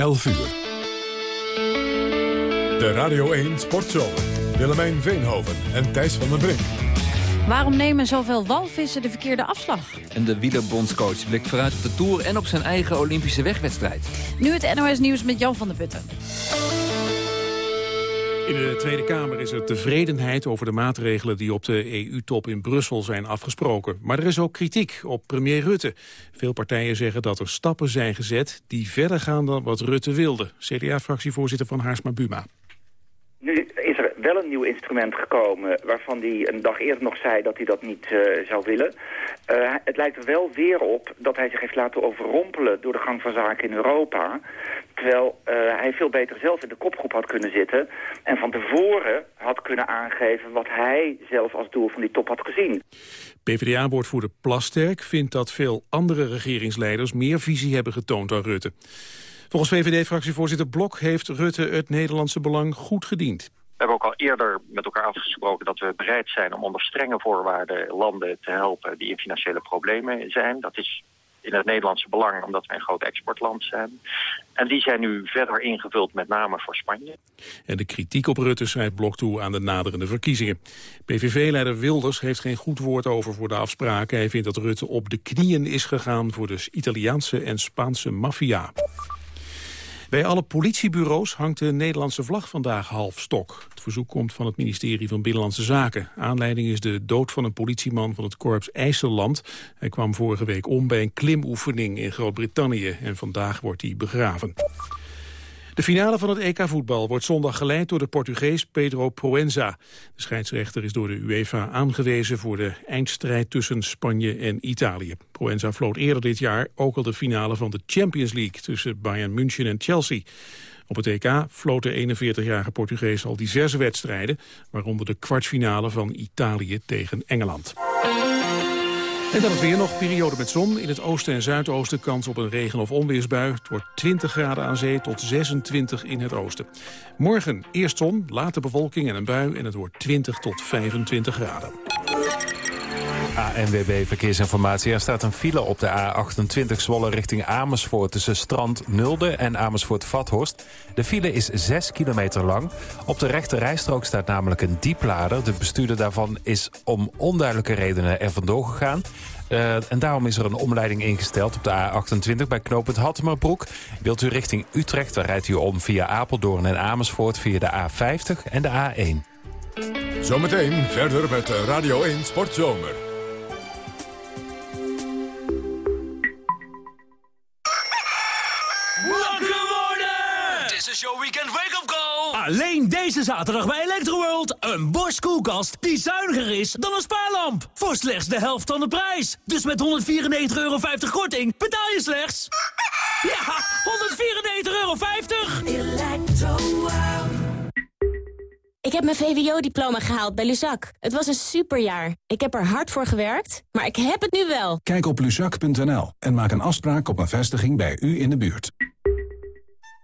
11 uur. De Radio 1 Sportzomer. Willemijn Veenhoven en Thijs van den Brink. Waarom nemen zoveel walvissen de verkeerde afslag? En de wielerbondscoach blikt vooruit op de Tour en op zijn eigen Olympische wegwedstrijd. Nu het NOS Nieuws met Jan van der Putten. In de Tweede Kamer is er tevredenheid over de maatregelen die op de EU-top in Brussel zijn afgesproken. Maar er is ook kritiek op premier Rutte. Veel partijen zeggen dat er stappen zijn gezet die verder gaan dan wat Rutte wilde. CDA-fractievoorzitter van Haarsma Buma. Wel een nieuw instrument gekomen waarvan hij een dag eerder nog zei dat hij dat niet uh, zou willen. Uh, het lijkt er wel weer op dat hij zich heeft laten overrompelen door de gang van zaken in Europa. Terwijl uh, hij veel beter zelf in de kopgroep had kunnen zitten en van tevoren had kunnen aangeven wat hij zelf als doel van die top had gezien. PvdA-woordvoerder Plasterk vindt dat veel andere regeringsleiders meer visie hebben getoond dan Rutte. Volgens VVD-fractievoorzitter Blok heeft Rutte het Nederlandse belang goed gediend. We hebben ook al eerder met elkaar afgesproken dat we bereid zijn om onder strenge voorwaarden landen te helpen die in financiële problemen zijn. Dat is in het Nederlandse belang omdat wij een groot exportland zijn. En die zijn nu verder ingevuld met name voor Spanje. En de kritiek op Rutte schrijft Blok toe aan de naderende verkiezingen. PVV-leider Wilders heeft geen goed woord over voor de afspraken. Hij vindt dat Rutte op de knieën is gegaan voor de Italiaanse en Spaanse maffia. Bij alle politiebureaus hangt de Nederlandse vlag vandaag half stok. Het verzoek komt van het ministerie van Binnenlandse Zaken. Aanleiding is de dood van een politieman van het korps IJsseland. Hij kwam vorige week om bij een klimoefening in Groot-Brittannië... en vandaag wordt hij begraven. De finale van het EK-voetbal wordt zondag geleid door de Portugees Pedro Proenza. De scheidsrechter is door de UEFA aangewezen voor de eindstrijd tussen Spanje en Italië. Proenza floot eerder dit jaar ook al de finale van de Champions League tussen Bayern München en Chelsea. Op het EK floot de 41-jarige Portugees al diverse wedstrijden, waaronder de kwartfinale van Italië tegen Engeland. En dan het weer nog, periode met zon. In het oosten en zuidoosten kans op een regen- of onweersbui. Het wordt 20 graden aan zee tot 26 in het oosten. Morgen eerst zon, later bewolking en een bui... en het wordt 20 tot 25 graden. ANWB Verkeersinformatie. Er staat een file op de A28 Zwolle richting Amersfoort... tussen Strand Nulde en Amersfoort-Vathorst. De file is 6 kilometer lang. Op de rechte rijstrook staat namelijk een dieplader. De bestuurder daarvan is om onduidelijke redenen er vandoor gegaan. Uh, en daarom is er een omleiding ingesteld op de A28 bij knooppunt Hattemerbroek. Wilt u richting Utrecht, dan rijdt u om via Apeldoorn en Amersfoort... via de A50 en de A1. Zometeen verder met Radio 1 Sportzomer. Show Weekend Wake-up Call! Alleen deze zaterdag bij Electroworld. Een Bosch koelkast die zuiniger is dan een spaarlamp. Voor slechts de helft van de prijs. Dus met 194,50 euro korting betaal je slechts... Ja, 194,50 euro! Ik heb mijn VWO-diploma gehaald bij Luzak. Het was een superjaar. Ik heb er hard voor gewerkt, maar ik heb het nu wel. Kijk op luzak.nl en maak een afspraak op een vestiging bij u in de buurt.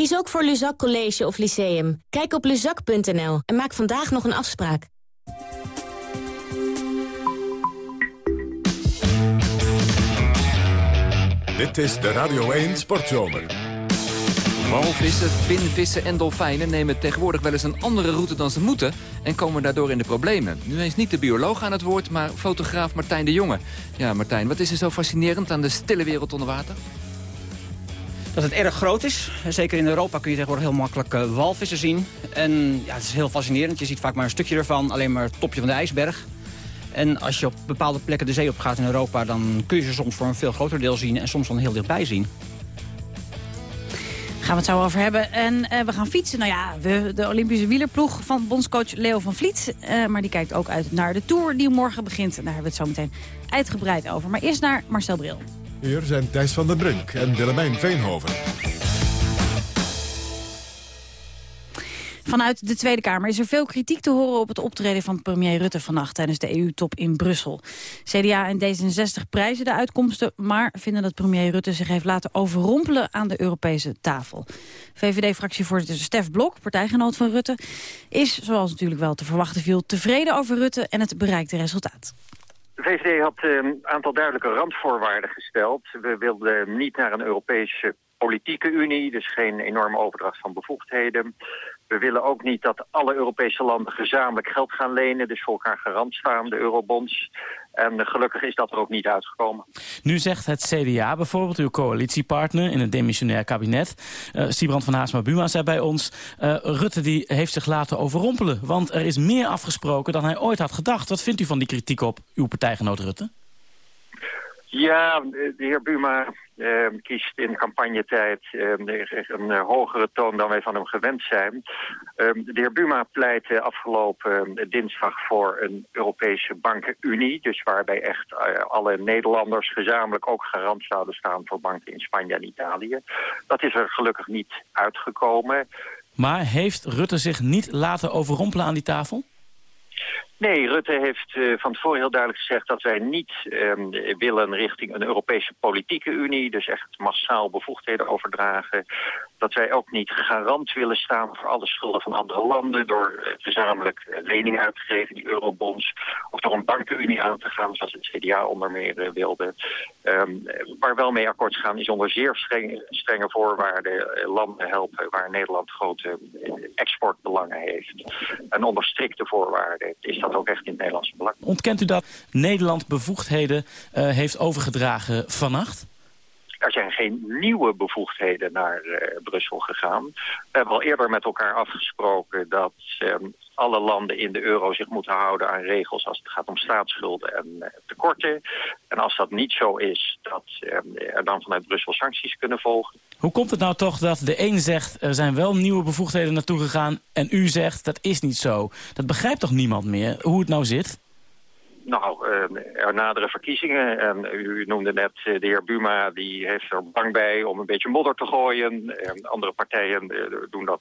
Kies ook voor Luzak College of Lyceum. Kijk op luzak.nl en maak vandaag nog een afspraak. Dit is de Radio 1 Sportzomer. Walvissen, vinvissen en dolfijnen nemen tegenwoordig wel eens een andere route dan ze moeten... en komen daardoor in de problemen. Nu eens niet de bioloog aan het woord, maar fotograaf Martijn de Jonge. Ja, Martijn, wat is er zo fascinerend aan de stille wereld onder water? Dat het erg groot is. Zeker in Europa kun je tegenwoordig heel makkelijk uh, walvissen zien. En ja, het is heel fascinerend. Je ziet vaak maar een stukje ervan, alleen maar het topje van de ijsberg. En als je op bepaalde plekken de zee op gaat in Europa... dan kun je ze soms voor een veel groter deel zien en soms dan heel dichtbij zien. Gaan we het zo over hebben. En uh, we gaan fietsen. Nou ja, we, de Olympische wielerploeg van bondscoach Leo van Vliet. Uh, maar die kijkt ook uit naar de Tour die morgen begint. Daar hebben we het zo meteen uitgebreid over. Maar eerst naar Marcel Bril. Hier zijn Thijs van den Brink en Willemijn Veenhoven. Vanuit de Tweede Kamer is er veel kritiek te horen op het optreden van premier Rutte vannacht tijdens de EU-top in Brussel. CDA en D66 prijzen de uitkomsten, maar vinden dat premier Rutte zich heeft laten overrompelen aan de Europese tafel. VVD-fractievoorzitter Stef Blok, partijgenoot van Rutte, is, zoals natuurlijk wel te verwachten viel, tevreden over Rutte en het bereikte resultaat. De VVD had een aantal duidelijke randvoorwaarden gesteld. We wilden niet naar een Europese politieke unie, dus geen enorme overdracht van bevoegdheden. We willen ook niet dat alle Europese landen gezamenlijk geld gaan lenen, dus voor elkaar garant staan, de eurobonds. En gelukkig is dat er ook niet uitgekomen. Nu zegt het CDA bijvoorbeeld, uw coalitiepartner in het demissionair kabinet... Uh, Siebrand van Haasma-Buma zei bij ons... Uh, Rutte die heeft zich laten overrompelen, want er is meer afgesproken dan hij ooit had gedacht. Wat vindt u van die kritiek op uw partijgenoot Rutte? Ja, de heer Buma kiest in campagnetijd uh, een uh, hogere toon dan wij van hem gewend zijn. Ehm, de heer Buma pleit afgelopen dinsdag voor een Europese bankenunie. Dus waarbij echt alle Nederlanders gezamenlijk ook garant zouden staan voor banken in Spanje en Italië. Dat is er gelukkig niet uitgekomen. Maar heeft Rutte zich niet laten overrompelen aan die tafel? Nee, Rutte heeft uh, van tevoren heel duidelijk gezegd dat wij niet um, willen richting een Europese politieke unie. Dus echt massaal bevoegdheden overdragen. Dat wij ook niet garant willen staan voor alle schulden van andere landen... door uh, gezamenlijk leningen uit te geven, die eurobonds... of door een bankenunie aan te gaan, zoals het CDA onder meer uh, wilde. Um, waar wel mee akkoord gaan is onder zeer strenge voorwaarden... landen helpen waar Nederland grote exportbelangen heeft. En onder strikte voorwaarden is dat ook. Ontkent u dat Nederland bevoegdheden uh, heeft overgedragen vannacht? Er zijn geen nieuwe bevoegdheden naar uh, Brussel gegaan. We hebben al eerder met elkaar afgesproken dat um, alle landen in de euro zich moeten houden aan regels als het gaat om staatsschulden en uh, tekorten. En als dat niet zo is, dat um, er dan vanuit Brussel sancties kunnen volgen. Hoe komt het nou toch dat de een zegt er zijn wel nieuwe bevoegdheden naartoe gegaan en u zegt dat is niet zo? Dat begrijpt toch niemand meer hoe het nou zit? Nou, er naderen verkiezingen. En u noemde net de heer Buma, die heeft er bang bij om een beetje modder te gooien. En andere partijen doen dat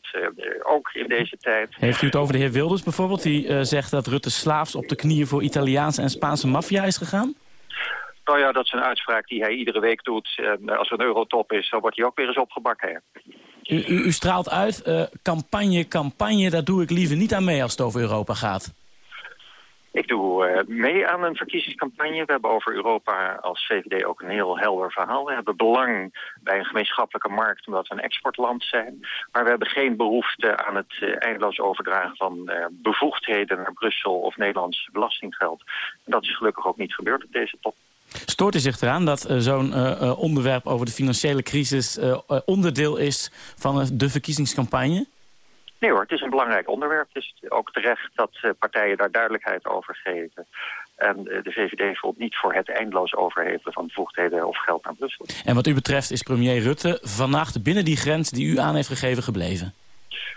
ook in deze tijd. Heeft u het over de heer Wilders bijvoorbeeld, die zegt dat Rutte slaafs op de knieën voor Italiaanse en Spaanse maffia is gegaan? Nou ja, dat is een uitspraak die hij iedere week doet. En als er een eurotop is, dan wordt hij ook weer eens opgebakken. U, u, u straalt uit, uh, campagne, campagne, daar doe ik liever niet aan mee als het over Europa gaat. Ik doe uh, mee aan een verkiezingscampagne. We hebben over Europa als VVD ook een heel helder verhaal. We hebben belang bij een gemeenschappelijke markt omdat we een exportland zijn. Maar we hebben geen behoefte aan het uh, eindeloos overdragen van uh, bevoegdheden naar Brussel of Nederlands belastinggeld. En dat is gelukkig ook niet gebeurd op deze top. Stoort u zich eraan dat zo'n onderwerp over de financiële crisis onderdeel is van de verkiezingscampagne? Nee hoor, het is een belangrijk onderwerp. Het is ook terecht dat uh, partijen daar duidelijkheid over geven. En uh, de VVD voelt niet voor het eindeloos overhevelen van bevoegdheden of geld naar Brussel. En wat u betreft is premier Rutte vannacht binnen die grens die u aan heeft gegeven gebleven?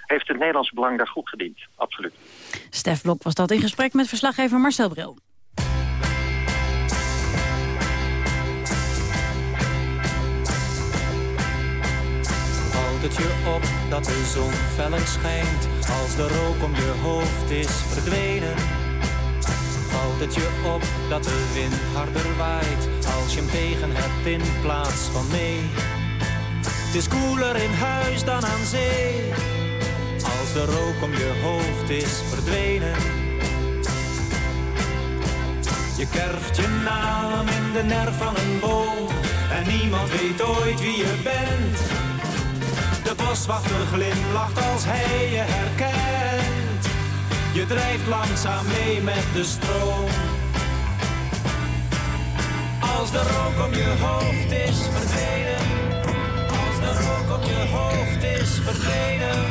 Heeft het Nederlandse belang daar goed gediend, absoluut. Stef Blok was dat in gesprek met verslaggever Marcel Bril. Het je op dat de zon feller schijnt als de rook om je hoofd is verdwenen? Valt het je op dat de wind harder waait als je hem tegen hebt in plaats van mee? Het is koeler in huis dan aan zee als de rook om je hoofd is verdwenen. Je kerft je naam in de nerf van een boom en niemand weet ooit wie je bent. De boswachter glimlacht als hij je herkent. Je drijft langzaam mee met de stroom. Als de rook om je hoofd is verdwenen. Als de rook om je hoofd is verdwenen.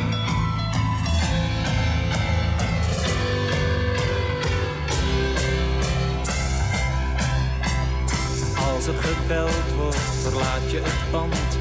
Als er gebeld wordt, verlaat je het pand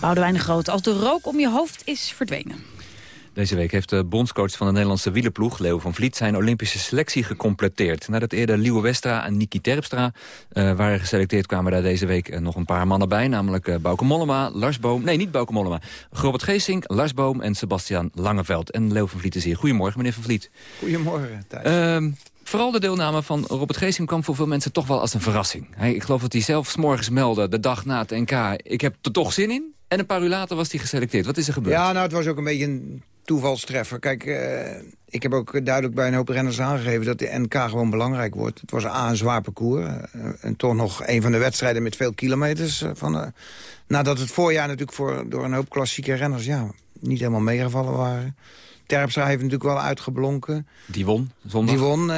Boudewijn de Groot, als de rook om je hoofd is verdwenen. Deze week heeft de bondscoach van de Nederlandse wielerploeg, Leo van Vliet, zijn Olympische selectie gecompleteerd. Nadat eerder Liewe Westra en Niki Terpstra eh, waren geselecteerd, kwamen daar deze week eh, nog een paar mannen bij. Namelijk uh, Bauke Mollema, Lars Boom, nee niet Bauke Mollema, Robert Geesink, Lars Boom en Sebastian Langeveld. En Leo van Vliet is hier. Goedemorgen meneer van Vliet. Goedemorgen Thijs. Ehm, Vooral de deelname van Robert Geesing kwam voor veel mensen toch wel als een verrassing. Hij, ik geloof dat hij zelf s morgens meldde, de dag na het NK... ik heb er toch zin in. En een paar uur later was hij geselecteerd. Wat is er gebeurd? Ja, nou, het was ook een beetje een toevalstreffer. Kijk, uh, ik heb ook duidelijk bij een hoop renners aangegeven... dat de NK gewoon belangrijk wordt. Het was A, een zwaar parcours. Uh, en toch nog een van de wedstrijden met veel kilometers. Uh, van, nadat het voorjaar natuurlijk voor, door een hoop klassieke renners... ja, niet helemaal meegevallen waren. Terpstra heeft natuurlijk wel uitgeblonken. Die won zondag? Die won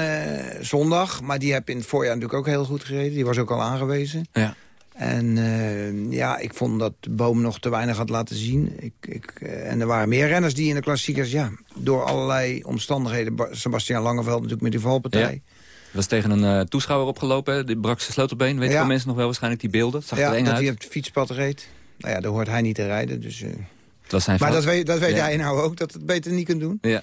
zondag, maar die heb in het voorjaar natuurlijk ook heel goed gereden. Die was ook al aangewezen. Ja. En uh, ja, ik vond dat de boom nog te weinig had laten zien. Ik, ik, uh, en er waren meer renners die in de klassiekers... ja, door allerlei omstandigheden... Sebastian Langeveld natuurlijk met die valpartij... Ja. was tegen een uh, toeschouwer opgelopen, die brak zijn sleutelbeen. Weet ja. veel mensen nog wel waarschijnlijk die beelden? Zag ja, er eng dat uit. hij op het fietspad reed. Nou ja, daar hoort hij niet te rijden. Dus, het was zijn maar fout. dat weet, dat weet Ja. hij nou ook, dat het beter niet kunt doen. Ja.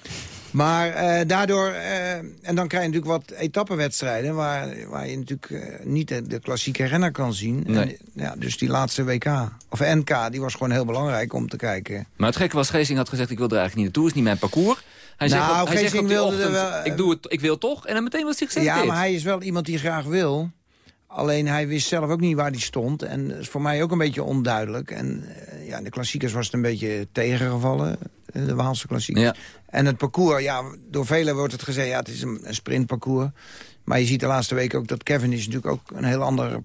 Maar eh, daardoor... eh, en dan krijg je natuurlijk wat etappenwedstrijden... waar, waar je natuurlijk eh, niet de, de klassieke renner kan zien. Nee. En, ja, dus die laatste WK, of NK, die was gewoon heel belangrijk om te kijken. Maar het gekke was, Geesing had gezegd, ik wil er eigenlijk niet naartoe. is niet mijn parcours. Hij Nou, zegt, hij Geesing wilde er wel- ik, doe het, ik wil toch. En dan meteen was hij geselecteerd. Ja, maar hij is wel iemand die graag wil. Alleen hij wist zelf ook niet waar hij stond. En dat is voor mij ook een beetje onduidelijk. En ja, in de klassiekers was het een beetje tegengevallen. De Waalse klassiekers. Ja. En het parcours, ja, door velen wordt het gezegd... ja, het is een, een sprintparcours. Maar je ziet de laatste week ook dat Kevin is natuurlijk ook een heel ander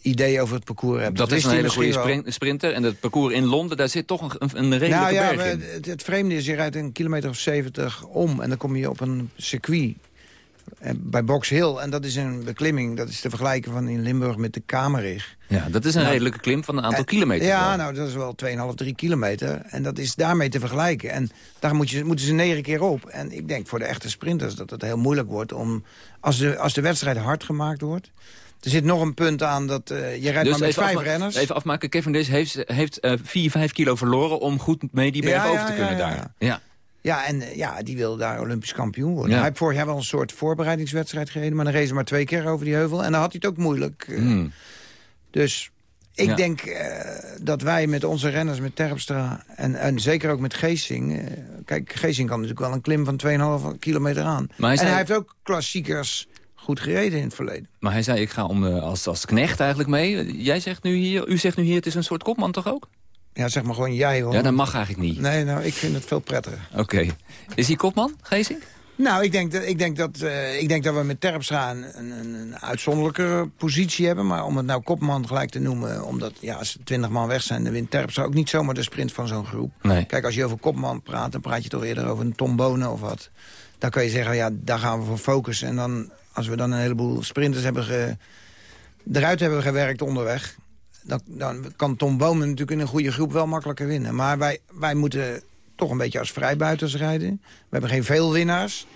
idee over het parcours heeft. Dat is wist een hele goede sprinter. En het parcours in Londen, daar zit toch een, een, redelijke Nou ja, berg in. het, het vreemde is, je rijdt een kilometer of 70 om... en dan kom je op een circuit bij Box Hill. En dat is een beklimming, dat is te vergelijken van in Limburg met de Kamerich. Ja, dat is een Nou, redelijke klim van een aantal En- kilometer. Ja, wel. nou, dat is wel 2,5, 3 kilometer. En dat is daarmee te vergelijken. En daar moet je, moeten ze negen keer op. En ik denk voor de echte sprinters dat het heel moeilijk wordt om... Als de, als de wedstrijd hard gemaakt wordt... Er zit nog een punt aan dat eh, je rijdt maar met vijf renners. Even afmaken, Kevin Dish heeft, heeft eh 4, 5 kilo verloren om goed mee die berg Ja, over te ja, kunnen ja, daar. ja. Ja. En eh, ja, die wil daar Olympisch kampioen worden. Ja. Hij heeft vorig jaar wel een soort voorbereidingswedstrijd gereden... maar dan reed ze maar twee keer over die heuvel. En dan had hij het ook moeilijk. eh. Hmm. Dus ik Ja. denk eh, dat wij met onze renners, met Terpstra... en, en zeker ook met Geesing... kijk, Geesing kan natuurlijk wel een klim van 2,5 kilometer aan. Maar hij en hij heeft ook klassiekers goed gereden in het verleden. Maar hij zei, ik ga om, als, als knecht eigenlijk mee. Jij zegt nu hier, u zegt nu hier, het is een soort kopman toch ook? Ja, zeg maar gewoon jij, hoor. Ja, dat mag eigenlijk niet. Nee, nou, ik vind het veel prettiger. Oké. Is hij kopman, Geesink? Nou, ik denk dat, ik denk dat, eh, ik denk dat we met Terpstra een, een, een uitzonderlijke positie hebben. Maar om het nou kopman gelijk te noemen... omdat ja, als er twintig man weg zijn, dan wint Terpstra ook niet zomaar de sprint van zo'n groep. Nee. Kijk, als je over kopman praat, dan praat je toch eerder over een Tom Bonen of wat. Dan kan je zeggen, ja, daar gaan we voor focussen. En dan, als we dan een heleboel sprinters hebben ge, eruit hebben gewerkt onderweg... Dan, dan kan Tom Bomen natuurlijk in een goede groep wel makkelijker winnen. Maar wij, wij moeten toch een beetje als vrijbuiters rijden. We hebben geen veel winnaars.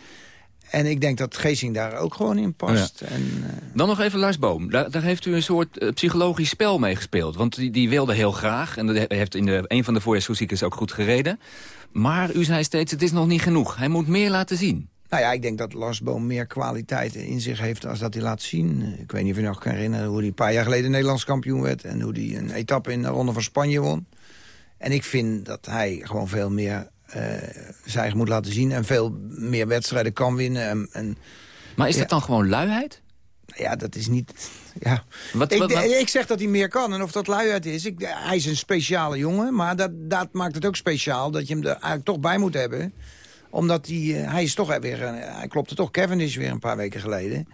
En ik denk dat Geesing daar ook gewoon in past. Ja. En, uh... Dan nog even Lars Boom. Daar, daar heeft u een soort uh, psychologisch spel mee gespeeld. Want die, die wilde heel graag. En dat heeft in de, een van de voorjaarsklassiekers ook goed gereden. Maar u zei steeds, het is nog niet genoeg. Hij moet meer laten zien. Nou ja, ik denk dat Lars Boom meer kwaliteiten in zich heeft als dat hij laat zien. Ik weet niet of je nog kan herinneren hoe hij een paar jaar geleden Nederlands kampioen werd. En hoe hij een etappe in de Ronde van Spanje won. En ik vind dat hij gewoon veel meer uh, zijn moet laten zien... en veel meer wedstrijden kan winnen. En, en maar is ja. dat dan gewoon luiheid? Ja, dat is niet... Ja. Wat, ik, wat, wat? ik, zeg dat hij meer kan. En of dat luiheid is... Ik, hij is een speciale jongen. Maar dat, dat maakt het ook speciaal dat je hem er eigenlijk toch bij moet hebben. Omdat hij... Uh, hij is toch weer... Uh, hij klopte toch Cavendish weer een paar weken geleden.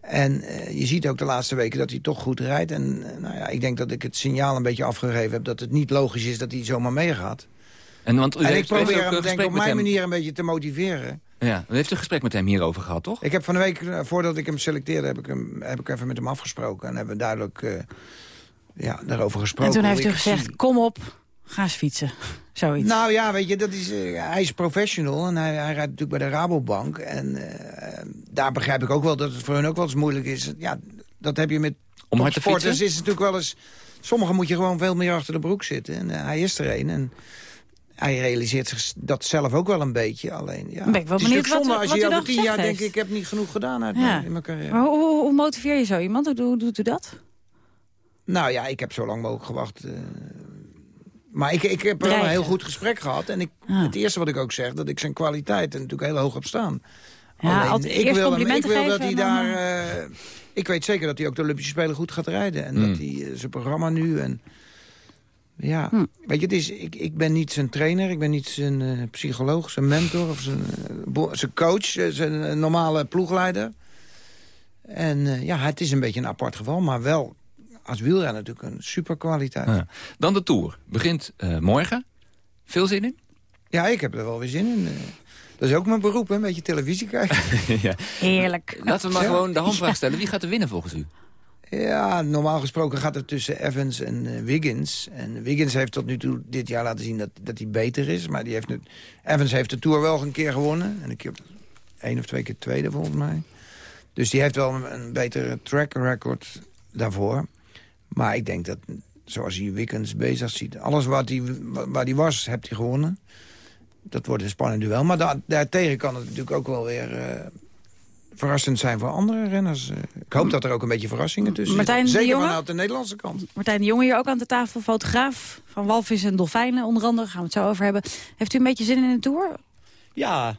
En uh, je ziet ook de laatste weken dat hij toch goed rijdt. En uh, nou ja, ik denk dat ik het signaal een beetje afgegeven heb... dat het niet logisch is dat hij zomaar meegaat. En, want en ik probeer hem denk, op mijn hem... manier een beetje te motiveren. Ja, u heeft een gesprek met hem hierover gehad, toch? Ik heb van de week, uh, voordat ik hem selecteerde... heb ik, hem, heb ik even met hem afgesproken. En hebben we duidelijk uh, ja, daarover gesproken. En toen heeft u gezegd, zie. kom op, ga eens fietsen. Zoiets. Nou ja, weet je, dat is, uh, hij is professional en hij, hij rijdt natuurlijk bij de Rabobank. En daar begrijp ik ook wel dat het voor hun ook wel eens moeilijk is. Ja, dat heb je met Om hard te sporters is het natuurlijk wel eens... Sommigen moet je gewoon veel meer achter de broek zitten. En hij is er een. En hij realiseert zich dat zelf ook wel een beetje. Alleen, ja. Ben ik wel het is benieuwd zonde wat, als wat je over tien jaar heeft. denk ik, ik heb niet genoeg gedaan uit Ja. mijn, in mijn carrière. Maar hoe, hoe, hoe motiveer je zo iemand? Hoe, hoe doet u dat? Nou ja, ik heb zo lang mogelijk gewacht. Uh, maar ik, ik heb wel een heel goed gesprek gehad. En ik, Ah. het eerste wat ik ook zeg, dat ik zijn kwaliteiten natuurlijk heel hoog op staan. Ja, Alleen, ik wil, hem, ik wil dat hij daar... uh, ik weet zeker dat hij ook de Olympische Spelen goed gaat rijden. En Hmm. dat hij uh, zijn programma nu... En, ja, Hm. weet je, het is, ik, ik ben niet zijn trainer, ik ben niet zijn uh, psycholoog, zijn mentor of zijn, zijn coach, zijn normale ploegleider. En eh, ja, het is een beetje een apart geval, maar wel als wielrenner natuurlijk een superkwaliteit. Ja. Dan de Tour. Begint uh, morgen. Veel zin in? Ja, ik heb er wel weer zin in. Uh, dat is ook mijn beroep, hè? een beetje televisie kijken. ja. Heerlijk. Laten we maar ja. gewoon de handvraag stellen. Wie gaat er winnen volgens u? Ja, normaal gesproken gaat het tussen Evans en uh, Wiggins. En Wiggins heeft tot nu toe dit jaar laten zien dat, dat hij beter is. Maar die heeft nu, Evans heeft de Tour wel een keer gewonnen. En ik heb één of twee keer tweede volgens mij. Dus die heeft wel een, een betere track record daarvoor. Maar ik denk dat, zoals hij Wiggins bezig ziet... alles wat hij, waar hij was, heeft hij gewonnen. Dat wordt een spannend duel. Maar da daartegen kan het natuurlijk ook wel weer... Uh, verrassend zijn voor andere renners. Uh, ik hoop dat er ook een beetje verrassingen tussen Martijn zitten. Zeker de Jonge? vanuit de Nederlandse kant. Martijn de Jonge hier ook aan de tafel, fotograaf van walvis en dolfijnen onder andere. Gaan we het zo over hebben. Heeft u een beetje zin in de Tour? Ja,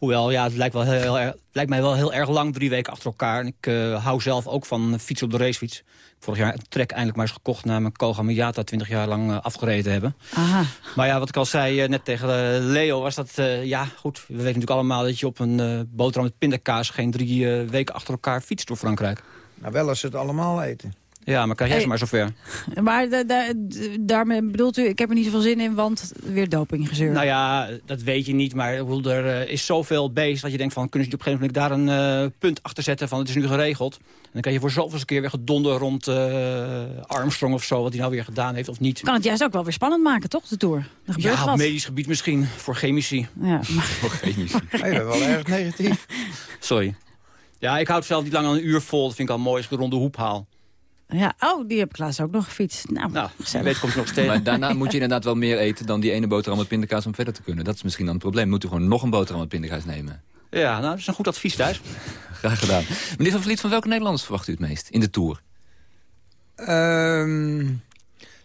hoewel ja, het lijkt, wel heel, lijkt mij wel heel erg lang, drie weken achter elkaar. En ik uh, hou zelf ook van fietsen op de racefiets. Vorig jaar een trek eindelijk maar eens gekocht na mijn Koga Miata 20 jaar lang uh, afgereden hebben. Aha. Maar ja, wat ik al zei uh, net tegen uh, Leo was dat, ja goed, we weten natuurlijk allemaal dat je op een boterham met pindakaas geen drie weken achter elkaar fietst door Frankrijk. Nou, wel als ze het allemaal eten. Ja, maar krijg jij hey. maar zover. Maar da da daarmee bedoelt u, ik heb er niet zoveel zin in, want weer dopinggezeur. Nou ja, dat weet je niet, maar er is zoveel beest dat je denkt van... kunnen ze op een gegeven moment daar een uh, punt achter zetten van het is nu geregeld. En dan kan je voor zoveelste keer weer gedonder rond uh, Armstrong of zo, wat hij nou weer gedaan heeft of niet. Kan het juist ook wel weer spannend maken, toch, de Tour? Gebeurt ja, wat. op medisch gebied misschien, voor chemici. Ja, maar... voor chemici. hey, dat wel erg negatief. Sorry. Ja, ik houd zelf niet lang aan een uur vol, dat vind ik al mooi als ik de ronde hoep haal. Ja, oh, die heb ik laatst ook nog gefietst. Nou, nou gezellig. weet komt nog steeds. Maar daarna moet je inderdaad wel meer eten dan die ene boterham met pindakaas om verder te kunnen. Dat is misschien dan het probleem. Moet u gewoon nog een boterham met pindakaas nemen? Ja, nou, dat is een goed advies thuis. Graag gedaan. Meneer Van Vliet, van welke Nederlanders verwacht u het meest in de Tour? Um,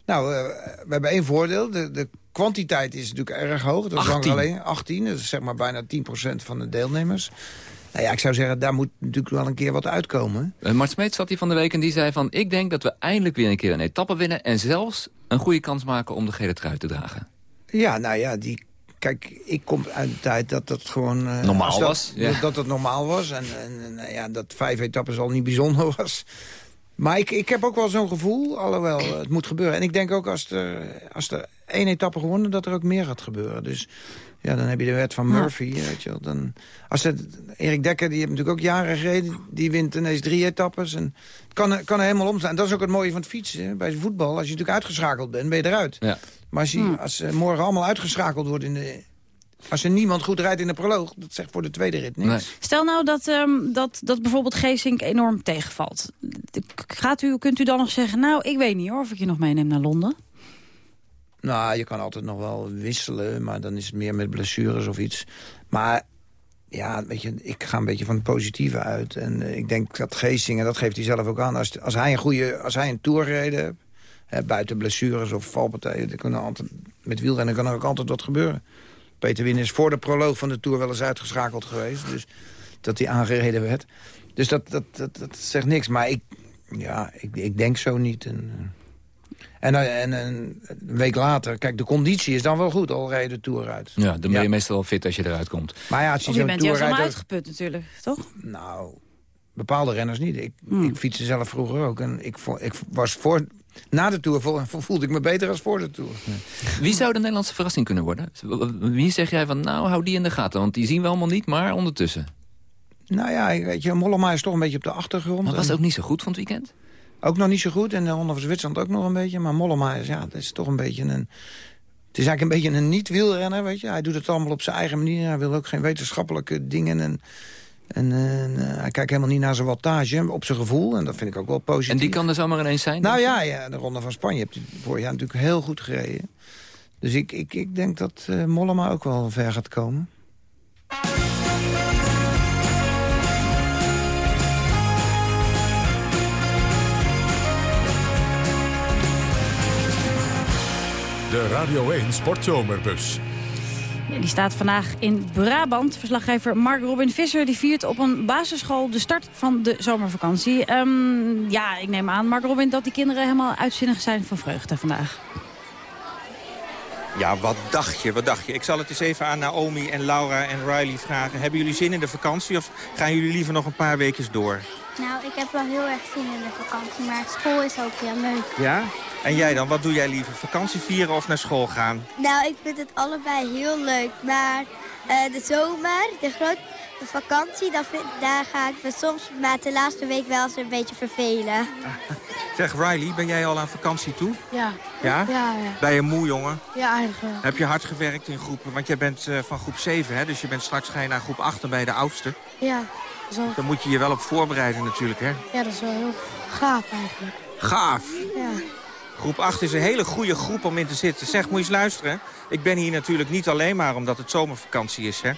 nou, uh, we hebben één voordeel. De, de kwantiteit is natuurlijk erg hoog. Dat is 18. lang alleen 18. Dat is zeg maar bijna 10% van de deelnemers. Nou ja, ik zou zeggen, daar moet natuurlijk wel een keer wat uitkomen. Uh, Mart Smeet zat hier van de week en die zei van... ik denk dat we eindelijk weer een keer een etappe winnen... en zelfs een goede kans maken om de gele trui te dragen. Ja, nou ja, die kijk, ik kom uit de tijd dat dat gewoon... eh, Normaal dat, was, ja. Dat, dat het normaal was. En, en, en, eh, ja, dat vijf etappes al niet bijzonder was. Maar ik, ik heb ook wel zo'n gevoel, alhoewel eh, het moet gebeuren. En ik denk ook als er, als er één etappe gewonnen, dat er ook meer gaat gebeuren. Dus ja, dan heb je de wet van Murphy, weet je wel. Dan, als het, Erik Dekker, die heeft natuurlijk ook jaren gereden. Die wint ineens drie etappes. En het kan, kan er helemaal om zijn. Dat is ook het mooie van het fietsen. hè. Bij voetbal, als je natuurlijk uitgeschakeld bent, ben je eruit. Ja. Maar als, je, als ze morgen allemaal uitgeschakeld wordt in de... Als er niemand goed rijdt in de proloog, dat zegt voor de tweede rit niks. Stel nou dat, ehm, dat, dat bijvoorbeeld Geesink enorm tegenvalt. Gaat u, kunt u dan nog zeggen, nou, ik weet niet hoor of ik je nog meeneem naar Londen? Nou, je kan altijd nog wel wisselen, maar dan is het meer met blessures of iets. Maar ja, weet je, ik ga een beetje van het positieve uit. En eh, ik denk dat Geesing, en dat geeft hij zelf ook aan... als, als hij een goede, als hij een heeft, hè, buiten blessures of valpartijen... kunnen altijd, met wielrennen kan er ook altijd wat gebeuren. Peter Win is voor de proloog van de Tour wel eens uitgeschakeld geweest. Dus dat hij aangereden werd. Dus dat, dat, dat, dat zegt niks. Maar ik, ja, ik, ik denk zo niet. En, eh, en, eh, en, een week later, kijk, de conditie is dan wel goed, al rijden de Tour uit. Ja, dan ben je meestal wel fit als je eruit komt. Maar ja, als je Of je zo'n bent Tour juist allemaal uitgeput natuurlijk, toch? Nou, bepaalde renners niet. Ik, ik fietste zelf vroeger ook. En ik, vo- ik was voor... Na de Tour vo- voelde ik me beter als voor de Tour. Wie zou de Nederlandse verrassing kunnen worden? Wie zeg jij van, nou, hou die in de gaten? Want die zien we allemaal niet, maar ondertussen. Nou ja, weet je, Mollema is toch een beetje op de achtergrond. Maar was En- ook niet zo goed van het weekend? Ook nog niet zo goed. En de Ronde van Zwitserland ook nog een beetje. Maar Mollema is, ja, dat is toch een beetje een... Het is eigenlijk een beetje een niet-wielrenner, weet je. Hij doet het allemaal op zijn eigen manier. Hij wil ook geen wetenschappelijke dingen. En, en, eh, hij kijkt helemaal niet naar zijn wattage, op zijn gevoel. En dat vind ik ook wel positief. En die kan er zomaar ineens zijn? Nou ja, ja, de Ronde van Spanje hij vorig jaar natuurlijk heel goed gereden. Dus ik, ik, ik denk dat eh, Mollema ook wel ver gaat komen. De Radio 1 Sportzomerbus. Ja, die staat vandaag in Brabant. Verslaggever Mark Robin Visser die viert op een basisschool de start van de zomervakantie. Ehm, ja, ik neem aan, Mark Robin, dat die kinderen helemaal uitzinnig zijn van vreugde vandaag. Ja, wat dacht je, wat dacht je? Ik zal het eens even aan Naomi en Laura en Riley vragen. Hebben jullie zin in de vakantie of gaan jullie liever nog een paar weken door? Nou, ik heb wel heel erg zin in de vakantie, maar school is ook heel leuk. Ja? En jij dan, wat doe jij liever? Vakantie vieren of naar school gaan? Nou, ik vind het allebei heel leuk, maar eh, de zomer, de grote vakantie, dan vind, daar ga ik me soms maar de laatste week wel eens een beetje vervelen. Zeg Riley, ben jij al aan vakantie toe? Ja. Ja? Ja, ja. Ben je moe, jongen? Ja, eigenlijk wel. Heb je hard gewerkt in groepen? Want jij bent eh, van groep 7, hè? Dus je bent straks ga je naar groep 8 en bij de oudste. Ja, dat is wel, Dan moet je je wel op voorbereiden natuurlijk, hè? ja, dat is wel heel gaaf eigenlijk. Gaaf! Ja. Groep 8 is een hele goede groep om in te zitten. Zeg, moet je eens luisteren. Ik ben hier natuurlijk niet alleen maar omdat het zomervakantie is, hè?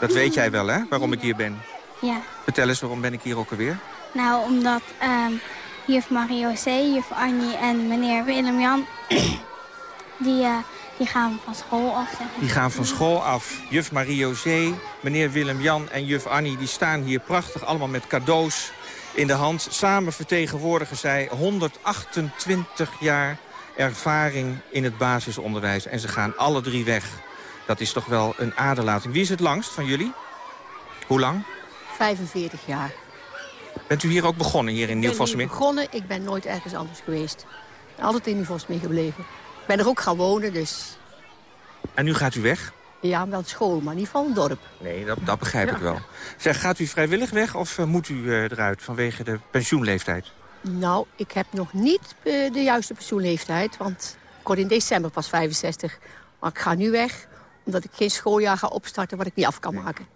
Dat weet jij wel, hè? Waarom ik hier ben. Ja, Vertel eens, waarom ben ik hier ook alweer? nou, omdat ehm juf Mario C., juf Annie en meneer Willem-Jan, die, eh, die gaan van school af. zeg maar. Die gaan van school af. Juf Marie Zee, meneer Willem-Jan en juf Annie... die staan hier prachtig, allemaal met cadeaus in de hand. Samen vertegenwoordigen zij 128 jaar ervaring in het basisonderwijs. En ze gaan alle drie weg. Dat is toch wel een aderlating. Wie is het langst van jullie? Hoe lang? 45 jaar. Bent u hier ook begonnen, hier in Ik ben begonnen, ik ben nooit ergens anders geweest. Altijd in Nieuw-Vosmeer gebleven. Ik ben er ook gaan wonen, dus En nu gaat u weg? ja, wel school, maar niet van het dorp. Nee, dat, dat begrijp Ja. ik wel. Zeg, gaat u vrijwillig weg of eh, moet u eh, eruit vanwege de pensioenleeftijd? Nou, ik heb nog niet eh, de juiste pensioenleeftijd, want ik word in december pas 65. Maar ik ga nu weg, omdat ik geen schooljaar ga opstarten wat ik niet af kan maken.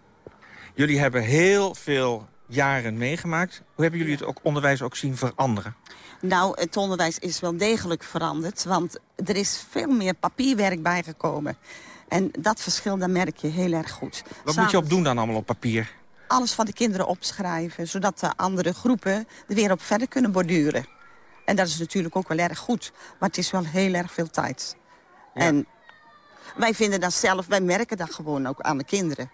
Jullie hebben heel veel jaren meegemaakt. Hoe hebben jullie het ook, onderwijs ook zien veranderen? Nou, het onderwijs is wel degelijk veranderd. Want er is veel meer papierwerk bijgekomen. En dat verschil, dat merk je heel erg goed. Wat moet je op doen dan allemaal op papier? Alles van de kinderen opschrijven, zodat de andere groepen er weer op verder kunnen borduren. En dat is natuurlijk ook wel erg goed. Maar het is wel heel erg veel tijd. En wij vinden dat zelf, wij merken dat gewoon ook aan de kinderen.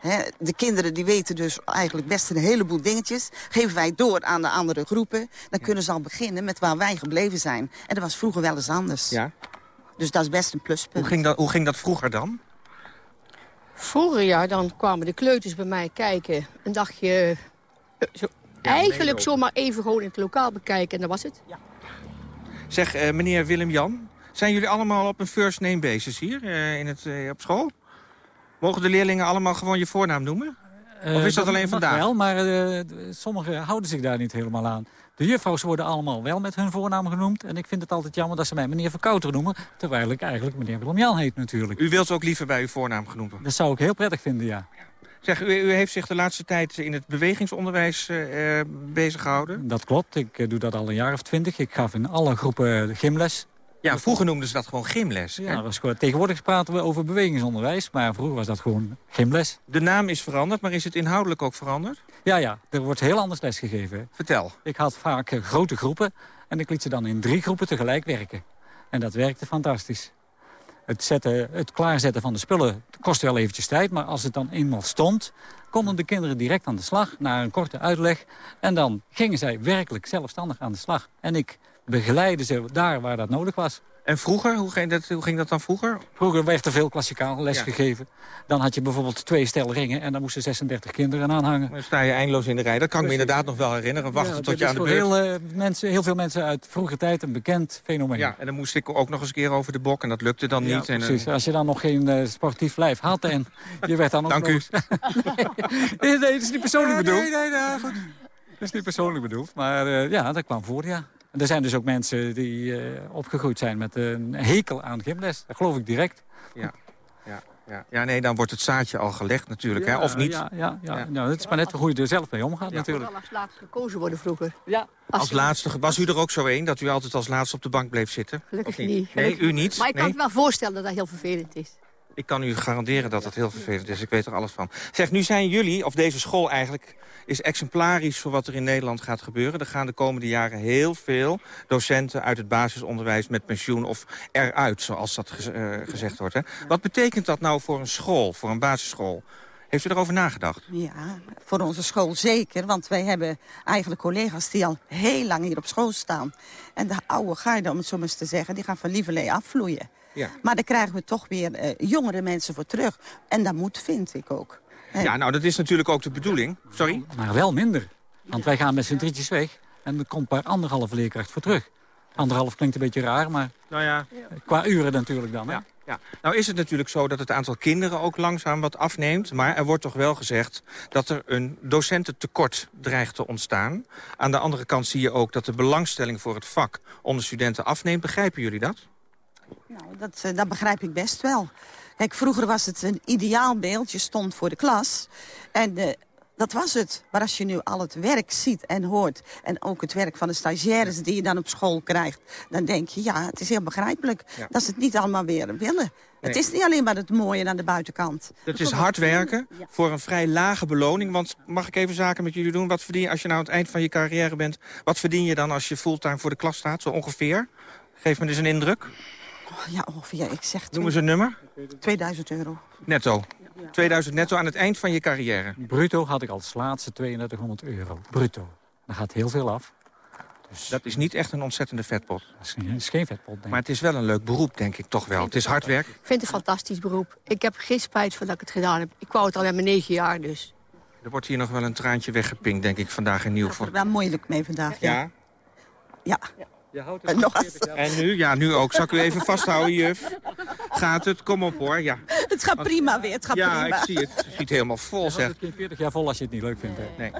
Hè, de kinderen die weten dus eigenlijk best een heleboel dingetjes. Geven wij door aan de andere groepen. Dan kunnen ze al beginnen met waar wij gebleven zijn. En dat was vroeger wel eens anders. Ja. Dus dat is best een pluspunt. Hoe ging dat, hoe ging dat vroeger dan? Vroeger, ja, dan kwamen de kleuters bij mij kijken. Een dagje... eh, zo, eigenlijk meelopen. zomaar even gewoon in het lokaal bekijken en dat was het. Zeg, eh, meneer Willem-Jan, zijn jullie allemaal op een first name basis hier eh, in het, eh, op school? Mogen de leerlingen allemaal gewoon je voornaam noemen? of is dat alleen vandaag? wel, maar eh, sommigen houden zich daar niet helemaal aan. De juffrouws worden allemaal wel met hun voornaam genoemd. En ik vind het altijd jammer dat ze mij meneer Verkouter noemen. Terwijl ik eigenlijk meneer Willem-Jan heet natuurlijk. U wilt ook liever bij uw voornaam genoemd worden? Dat zou ik heel prettig vinden, ja. Zeg, u, u heeft zich de laatste tijd in het bewegingsonderwijs eh, eh, bezig gehouden? Dat klopt, ik eh, doe dat al een jaar of twintig. Ik gaf in alle groepen gymles. Ja, vroeger noemden ze dat gewoon gymles. Ja, dat was gewoon, tegenwoordig praten we over bewegingsonderwijs. Maar vroeger was dat gewoon gymles. De naam is veranderd, maar is het inhoudelijk ook veranderd? Ja, ja, er wordt heel anders lesgegeven. Vertel. Ik had vaak eh, grote groepen en ik liet ze dan in drie groepen tegelijk werken. En dat werkte fantastisch. Het, zetten, het klaarzetten van de spullen kostte wel eventjes tijd... maar als het dan eenmaal stond, konden de kinderen direct aan de slag... na een korte uitleg. En dan gingen zij werkelijk zelfstandig aan de slag. En ik begeleidde ze daar waar dat nodig was. En vroeger, hoe ging dat, hoe ging dat dan vroeger? Vroeger werd er veel klassikaal les Ja. gegeven. Dan had je bijvoorbeeld twee stel ringen en dan moesten 36 kinderen aanhangen. Dan sta je eindeloos in de rij. Dat kan ik me inderdaad nog wel herinneren. Wachten Ja, tot je aan de beurt... Heel, eh, mensen, heel veel mensen uit vroege tijd een bekend fenomeen. Ja, en dan moest ik ook nog eens een keer over de bok. En dat lukte dan Ja, niet. En, eh, precies. Als je dan nog geen eh, sportief lijf had en je werd dan ook Dank u. nee, nee, dat is niet persoonlijk bedoeld. nee, nee, nee, goed. Dat is niet persoonlijk bedoeld. Maar ja, dat kwam voor, ja. En er zijn dus ook mensen die eh, opgegroeid zijn met een hekel aan gymles. Dat geloof ik direct. Ja, ja, ja. ja, nee, dan wordt het zaadje al gelegd natuurlijk, hè? of niet? Ja, ja, ja. Nou, het is maar net hoe je er zelf mee omgaat natuurlijk. Wel als laatste gekozen worden vroeger. Ja. Als laatste, was u er ook zo een dat u altijd als laatste op de bank bleef zitten? Gelukkig Of niet. Nee, u niet? Maar ik kan Nee? me wel voorstellen dat dat heel vervelend is. Ik kan u garanderen dat het heel vervelend is. Ik weet er alles van. Zeg, nu zijn jullie, of deze school eigenlijk, is exemplarisch voor wat er in Nederland gaat gebeuren. Er gaan de komende jaren heel veel docenten uit het basisonderwijs met pensioen of eruit, zoals dat eh, gezegd wordt. Hè. Wat betekent dat nou voor een school, voor een basisschool? Heeft u erover nagedacht? Ja, voor onze school zeker. Want wij hebben eigenlijk collega's die al heel lang hier op school staan. En de oude garde, om het zo maar eens te zeggen, die gaan van lieverlee afvloeien. Ja. Maar daar krijgen we toch weer eh, jongere mensen voor terug. En dat moet, vind ik ook. Ja, nou, dat is natuurlijk ook de bedoeling. Sorry? Maar wel minder. Want wij gaan met z'n drietjes weg en er komt maar anderhalve leerkracht voor terug. Anderhalf klinkt een beetje raar, maar Nou ja, qua uren natuurlijk dan. Hè? Ja, ja. Nou is het natuurlijk zo dat het aantal kinderen ook langzaam wat afneemt. Maar er wordt toch wel gezegd dat er een docententekort dreigt te ontstaan. Aan de andere kant zie je ook dat de belangstelling voor het vak onder studenten afneemt. Begrijpen jullie dat? Nou, dat, eh, dat begrijp ik best wel. Kijk, vroeger was het een ideaal beeld. Je stond voor de klas. En eh, dat was het. Maar als je nu al het werk ziet en hoort... en ook het werk van de stagiaires die je dan op school krijgt... dan denk je, ja, het is heel begrijpelijk... Ja. dat ze het niet allemaal weer willen. Het is niet alleen maar het mooie aan de buitenkant. Het is hard werken voor een vrij lage beloning. Want mag ik even zaken met jullie doen? Wat verdien je als je nou aan het eind van je carrière bent? Wat verdien je dan als je fulltime voor de klas staat? Zo ongeveer? Geef me dus een indruk. Ja, ongeveer, ik zeg... Noem eens een nummer. 2000 euro. Netto. 2000 netto aan het eind van je carrière. Bruto had ik als laatste 3200 euro. Bruto. Daar gaat heel veel af. Dat is niet echt een ontzettende vetpot. Dat is geen, is geen vetpot, denk ik. Maar het is wel een leuk beroep, denk ik toch wel. Het is hard werk. Ik vind het een fantastisch beroep. Ik heb geen spijt van dat ik het gedaan heb. Ik wou het al in mijn negen jaar dus. Er wordt hier nog wel een traantje weggepinkt, denk ik, vandaag in Nieuwvoort. Wel moeilijk mee vandaag. Ja. Ja. Ja. Je houdt nog En nu? Ja, nu ook. Zal ik u even vasthouden, juf? Gaat het? Kom op, hoor. Ja, Het gaat prima weer, het gaat ja prima. ik zie het. Het schiet helemaal vol, Zeg. Het kind 40 jaar vol als je het niet leuk vindt. Hè? Nee.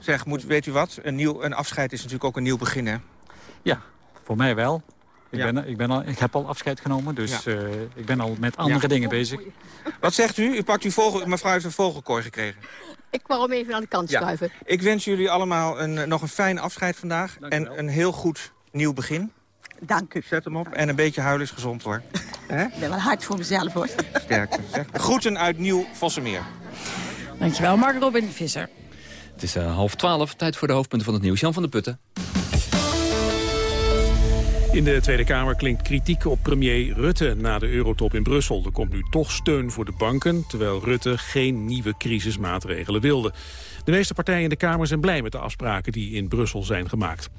Zeg, moet, weet u wat? Een, nieuw, een afscheid is natuurlijk ook een nieuw begin, hè? Ja, voor mij wel. Ik, Ja. ben, ik, ben al, ik heb al afscheid genomen, dus Ja. eh, ik ben al met andere Ja. dingen bezig. Wat zegt u? U pakt uw vogel... Mevrouw heeft een vogelkooi gekregen. Ik wou hem even aan de kant Ja. schuiven. Ik wens jullie allemaal een, nog een fijn afscheid vandaag. En een heel goed nieuw begin. Dank u. Zet hem op. En een beetje huilen is gezond, hoor. Hè? Ik ben wel hard voor mezelf, hoor. Sterkte. Zeg. Groeten uit Nieuw Vossemeer. Dankjewel, Mark Robin Visser. Het is eh, half twaalf, tijd voor de hoofdpunten van het nieuws. Jan van der Putten. In de Tweede Kamer klinkt kritiek op premier Rutte na de eurotop in Brussel. Er komt nu toch steun voor de banken, terwijl Rutte geen nieuwe crisismaatregelen wilde. De meeste partijen in de Kamer zijn blij met de afspraken die in Brussel zijn gemaakt.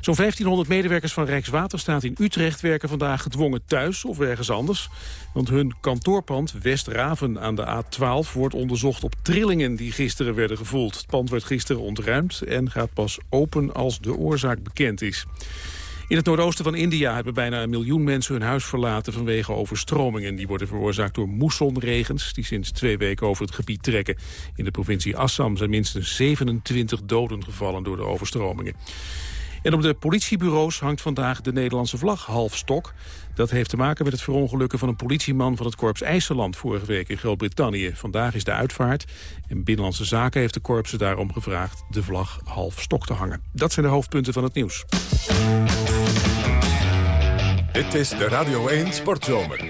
Zo'n 1500 medewerkers van Rijkswaterstaat in Utrecht werken vandaag gedwongen thuis of ergens anders. Want hun kantoorpand Westraven aan de A12 wordt onderzocht op trillingen die gisteren werden gevoeld. Het pand werd gisteren ontruimd en gaat pas open als de oorzaak bekend is. In het noordoosten van India hebben bijna een miljoen mensen hun huis verlaten vanwege overstromingen. Die worden veroorzaakt door moessonregens die sinds twee weken over het gebied trekken. In de provincie Assam zijn minstens 27 doden gevallen door de overstromingen. En op de politiebureaus hangt vandaag de Nederlandse vlag half stok. Dat heeft te maken met het verongelukken van een politieman van het korps IJsseland vorige week in Groot-Brittannië. Vandaag is de uitvaart en Binnenlandse Zaken heeft de korpsen daarom gevraagd de vlag half stok te hangen. Dat zijn de hoofdpunten van het nieuws. Dit is de Radio 1 Sportzomer.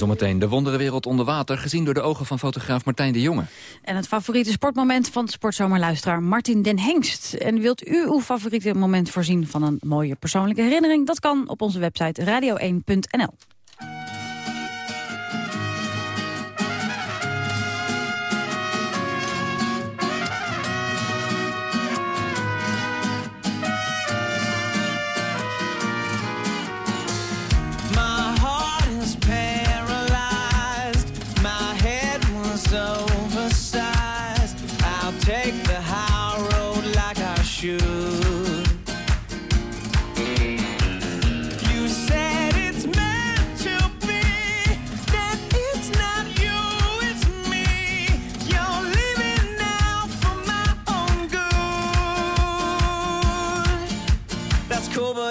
Zometeen de wonderenwereld onder water, gezien door de ogen van fotograaf Martijn de Jonge. En het favoriete sportmoment van sportzomerluisteraar Martin den Hengst. En wilt u uw favoriete moment voorzien van een mooie persoonlijke herinnering? Dat kan op onze website radio1.nl.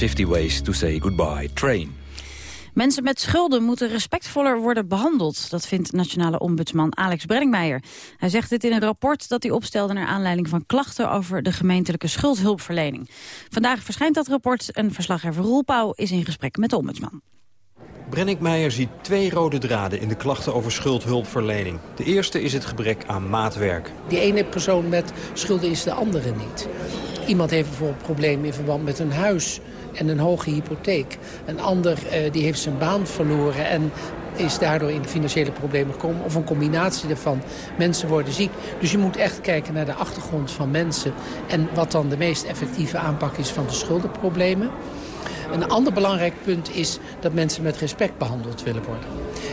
50 Ways to Say Goodbye, Train. Mensen met schulden moeten respectvoller worden behandeld. Dat vindt nationale ombudsman Alex Brenningmeijer. Hij zegt dit in een rapport dat hij opstelde... naar aanleiding van klachten over de gemeentelijke schuldhulpverlening. Vandaag verschijnt dat rapport en verslaggever Roel Pauw is in gesprek met de ombudsman. Brenninkmeijer ziet twee rode draden in de klachten over schuldhulpverlening. De eerste is het gebrek aan maatwerk. Die ene persoon met schulden is de andere niet. Iemand heeft bijvoorbeeld problemen in verband met een huis en een hoge hypotheek. Een ander uh, die heeft zijn baan verloren en is daardoor in financiële problemen gekomen. Of een combinatie daarvan. Mensen worden ziek. Dus je moet echt kijken naar de achtergrond van mensen. En wat dan de meest effectieve aanpak is van de schuldenproblemen. Een ander belangrijk punt is dat mensen met respect behandeld willen worden.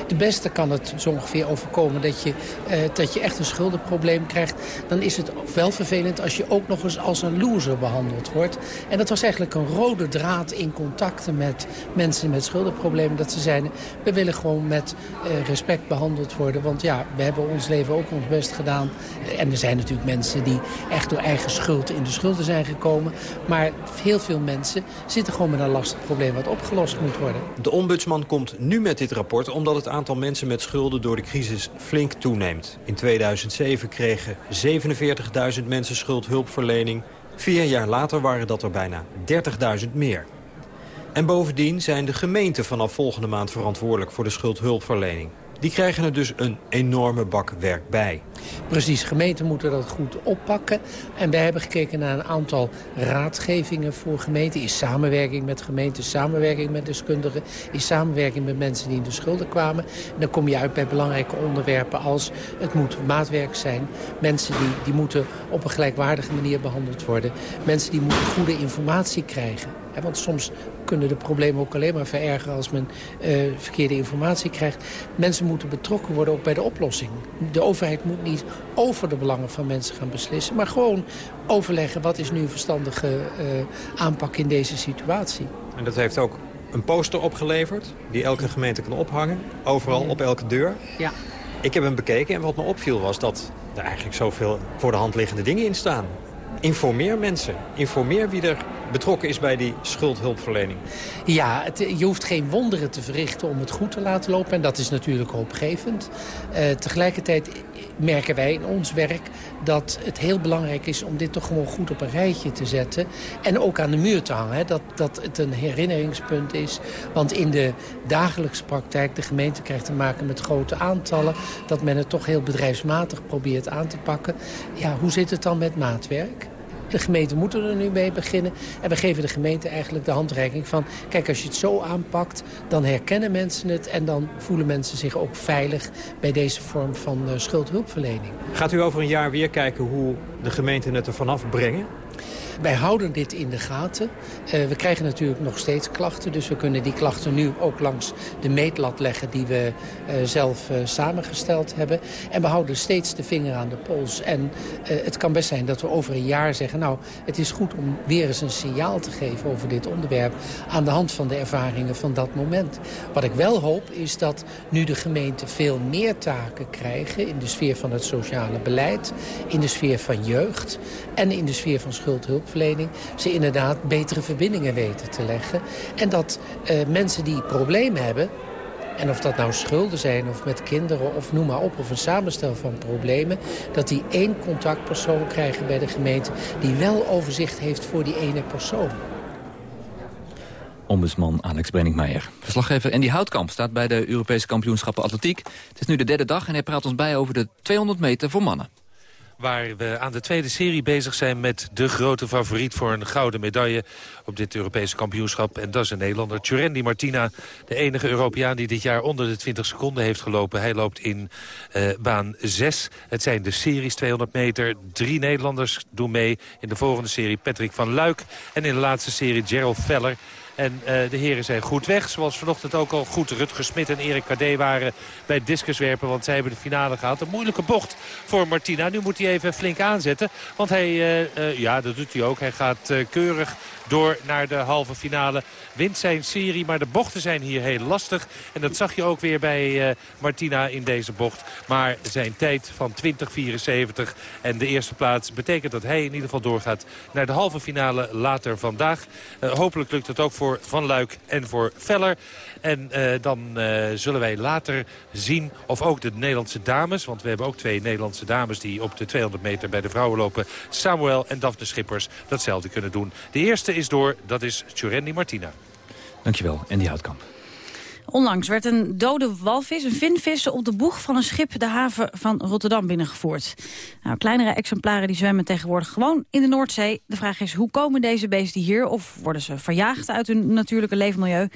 De beste kan het zo ongeveer overkomen dat je, eh, dat je echt een schuldenprobleem krijgt. Dan is het wel vervelend als je ook nog eens als een loser behandeld wordt. En dat was eigenlijk een rode draad in contacten met mensen met schuldenproblemen. Dat ze zeiden, we willen gewoon met eh, respect behandeld worden. Want ja, we hebben ons leven ook ons best gedaan. En er zijn natuurlijk mensen die echt door eigen schuld in de schulden zijn gekomen. Maar heel veel mensen zitten gewoon met een lastig probleem wat opgelost moet worden. De ombudsman komt nu met dit rapport omdat het aantal mensen met schulden door de crisis flink toeneemt. In 2007 kregen 47.000 mensen schuldhulpverlening. Vier jaar later waren dat er bijna 30.000 meer. En bovendien zijn de gemeenten vanaf volgende maand verantwoordelijk voor de schuldhulpverlening. Die krijgen er dus een enorme bak werk bij. Precies, gemeenten moeten dat goed oppakken. En wij hebben gekeken naar een aantal raadgevingen voor gemeenten... in samenwerking met gemeenten, samenwerking met deskundigen... in samenwerking met mensen die in de schulden kwamen. En dan kom je uit bij belangrijke onderwerpen als... het moet maatwerk zijn. Mensen die, die moeten op een gelijkwaardige manier behandeld worden. Mensen die moeten goede informatie krijgen. Want soms kunnen de problemen ook alleen maar verergeren als men uh, verkeerde informatie krijgt. Mensen moeten betrokken worden ook bij de oplossing. De overheid moet niet over de belangen van mensen gaan beslissen, maar gewoon overleggen wat is nu een verstandige uh, aanpak in deze situatie. En dat heeft ook een poster opgeleverd die elke gemeente kan ophangen, overal op elke deur. Ja. Ik heb hem bekeken en wat me opviel was dat er eigenlijk zoveel voor de hand liggende dingen in staan. Informeer mensen. Informeer wie er betrokken is bij die schuldhulpverlening. Ja, je hoeft geen wonderen te verrichten om het goed te laten lopen. En dat is natuurlijk hoopgevend. Uh, tegelijkertijd merken wij in ons werk dat het heel belangrijk is... om dit toch gewoon goed op een rijtje te zetten. En ook aan de muur te hangen. Hè, dat, dat het een herinneringspunt is. Want in de dagelijkse praktijk... de gemeente krijgt te maken met grote aantallen... dat men het toch heel bedrijfsmatig probeert aan te pakken. Ja, hoe zit het dan met maatwerk? De gemeente moeten er nu mee beginnen. En we geven de gemeente eigenlijk de handreiking van... kijk, als je het zo aanpakt, dan herkennen mensen het... en dan voelen mensen zich ook veilig bij deze vorm van uh, schuldhulpverlening. Gaat u over een jaar weer kijken hoe de gemeenten het er vanaf brengen? Wij houden dit in de gaten. Uh, we krijgen natuurlijk nog steeds klachten. Dus we kunnen die klachten nu ook langs de meetlat leggen die we uh, zelf uh, samengesteld hebben. En we houden steeds de vinger aan de pols. En het kan best zijn dat we over een jaar zeggen... nou, het is goed om weer eens een signaal te geven over dit onderwerp... aan de hand van de ervaringen van dat moment. Wat ik wel hoop is dat nu de gemeenten veel meer taken krijgen... in de sfeer van het sociale beleid, in de sfeer van jeugd... en in de sfeer van schuldhulp ze inderdaad betere verbindingen weten te leggen. En dat uh, mensen die problemen hebben... En of dat nou schulden zijn of met kinderen of noem maar op... of een samenstel van problemen... dat die één contactpersoon krijgen bij de gemeente... die wel overzicht heeft voor die ene persoon. Ombudsman Alex Brenningmeijer. Verslaggever Andy Houtkamp staat bij de Europese kampioenschappen atletiek. Het is nu de derde dag en hij praat ons bij over de 200 meter voor mannen waar we aan de tweede serie bezig zijn met de grote favoriet voor een gouden medaille op dit Europese kampioenschap. En dat is een Nederlander, Tjurendi Martina, de enige Europeaan die dit jaar onder de 20 seconden heeft gelopen. Hij loopt in uh, baan 6. Het zijn de series 200 meter. Drie Nederlanders doen mee in de volgende serie Patrick van Luik en in de laatste serie Gerald Veller. En eh, de heren zijn goed weg. Zoals vanochtend ook al goed Rutger Smit en Erik Kadé waren bij discuswerpen. Want zij hebben de finale gehad. Een moeilijke bocht voor Martina. Nu moet hij even flink aanzetten. Want hij, uh, ja dat doet hij ook. Hij gaat keurig door naar de halve finale. Wint zijn serie, maar de bochten zijn hier heel lastig. En dat zag je ook weer bij uh, Martina in deze bocht. Maar zijn tijd van 2074 en de eerste plaats betekent dat hij in ieder geval doorgaat naar de halve finale later vandaag. Uh, hopelijk lukt het ook voor Van Luik en voor Veller. En uh, dan zullen wij later zien of ook de Nederlandse dames... want we hebben ook twee Nederlandse dames die op de 200 meter bij de vrouwen lopen... Samuel en Daphne Schippers datzelfde kunnen doen. De eerste is door, dat is Tjurendi Martina. Dankjewel, Andy Houtkamp. Onlangs werd een dode walvis, een vinvis, op de boeg van een schip de haven van Rotterdam binnengevoerd. Nou, kleinere exemplaren die zwemmen tegenwoordig gewoon in de Noordzee. De vraag is, hoe komen deze beesten hier? Of worden ze verjaagd uit hun natuurlijke leefmilieu?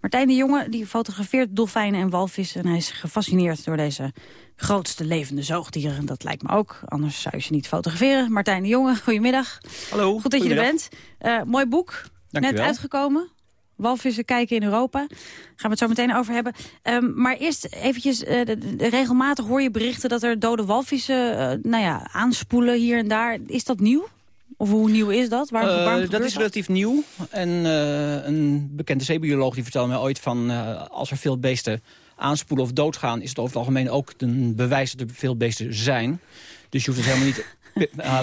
Martijn de Jonge die fotografeert dolfijnen en walvissen. En hij is gefascineerd door deze grootste levende zoogdieren. Dat lijkt me ook, anders zou je ze niet fotograferen. Martijn de Jonge, goedemiddag. Hallo. Goed dat je er bent. Uh, mooi boek, Dank net uitgekomen walvissen kijken in Europa. Gaan we het zo meteen over hebben. Um, maar eerst eventjes, uh, regelmatig hoor je berichten dat er dode walvissen uh, nou ja, aanspoelen hier en daar. Is dat nieuw? Of hoe nieuw is dat? Waar, uh, waarom dat is relatief nieuw. En een bekende zeebioloog die vertelde mij ooit van... als er veel beesten aanspoelen of doodgaan... is het over het algemeen ook een bewijs dat er veel beesten zijn. Dus je hoeft het helemaal niet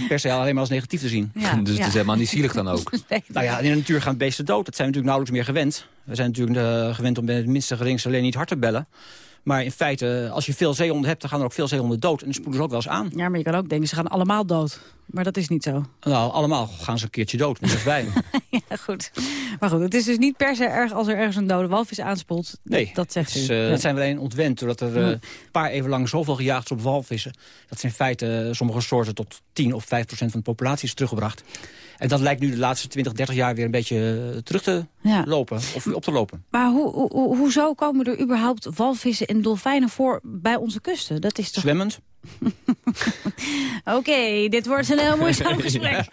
per se alleen maar als negatief te zien. dus het is helemaal niet zielig dan ook. nou ja, in de natuur gaan beesten dood. Dat zijn we natuurlijk nauwelijks meer gewend. We zijn natuurlijk uh, gewend om bij het minste geringste alleen niet hard te bellen. Maar in feite, als je veel zeehonden hebt, dan gaan er ook veel zeehonden dood. En dan spoelen ze ook wel eens aan. Ja, maar je kan ook denken, ze gaan allemaal dood. Maar dat is niet zo. Nou, allemaal gaan ze een keertje dood, net als wij. ja, goed. Maar goed, het is dus niet per se erg als er ergens een dode walvis aanspoelt. Nee, dat zegt is, u. Dat zijn we alleen ontwend, doordat er een uh, paar even lang zoveel gejaagd is op walvissen. Dat zijn in feite uh, sommige soorten tot 10 of 5 procent van de populatie is teruggebracht. En dat lijkt nu de laatste 20, 30 jaar weer een beetje terug te ja. lopen. Of op te lopen. Maar hoe, hoe, hoezo komen er überhaupt walvissen en dolfijnen voor bij onze kusten? Dat is toch... Zwemmend. Oké, okay, dit wordt een heel moeizaam gesprek.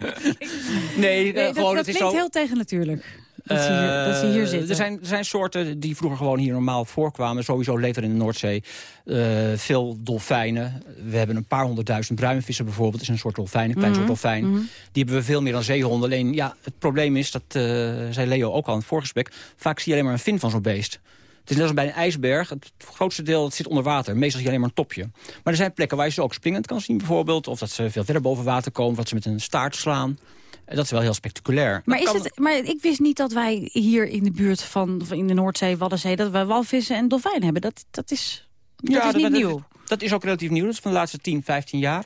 nee, nee gewoon, dat, dat het is klinkt zo... heel tegen natuurlijk. Dat ze, hier, dat ze hier zitten. Er zijn, er zijn soorten die vroeger gewoon hier normaal voorkwamen. Sowieso leeft er in de Noordzee uh, veel dolfijnen. We hebben een paar honderdduizend bruinvissen bijvoorbeeld. Dat is een soort dolfijn, een klein Mhm, soort dolfijn. mhm. Die hebben we veel meer dan zeehonden. Alleen, ja, het probleem is, dat uh, zei Leo ook al in het voorgesprek... vaak zie je alleen maar een fin van zo'n beest. Het is net als bij een ijsberg. Het grootste deel het zit onder water. Meestal zie je alleen maar een topje. Maar er zijn plekken waar je ze ook springend kan zien bijvoorbeeld. Of dat ze veel verder boven water komen. Of dat ze met een staart slaan. Dat is wel heel spectaculair. Maar, Dat is het, maar ik wist niet dat wij hier in de buurt van, in de Noordzee, Waddenzee... dat we walvissen en dolfijnen hebben. Dat, dat is, dat is niet dat, nieuw. Dat is ook relatief nieuw. Dat is van de laatste 10, 15 jaar.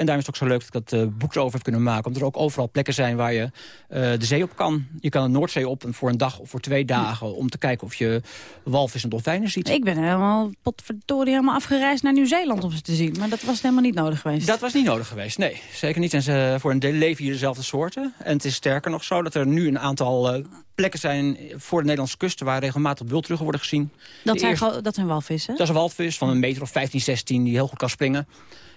En daarom is het ook zo leuk dat ik dat uh, boek over heb kunnen maken. Omdat er ook overal plekken zijn waar je uh, de zee op kan. Je kan de Noordzee op voor een dag of voor twee dagen... om te kijken of je walvis en dolfijnen ziet. Ik ben helemaal potverdorie helemaal afgereisd naar Nieuw-Zeeland om ze te zien. Maar dat was helemaal niet nodig geweest. Dat was niet nodig geweest, nee. Zeker niet. En ze, voor een deel leven hier dezelfde soorten. En het is sterker nog zo dat er nu een aantal uh, plekken zijn... voor de Nederlandse kusten waar regelmatig wildruggen worden gezien. Dat De zijn, eerste- dat zijn walvissen? Dat is een walvis van een meter of 15, 16 die heel goed kan springen.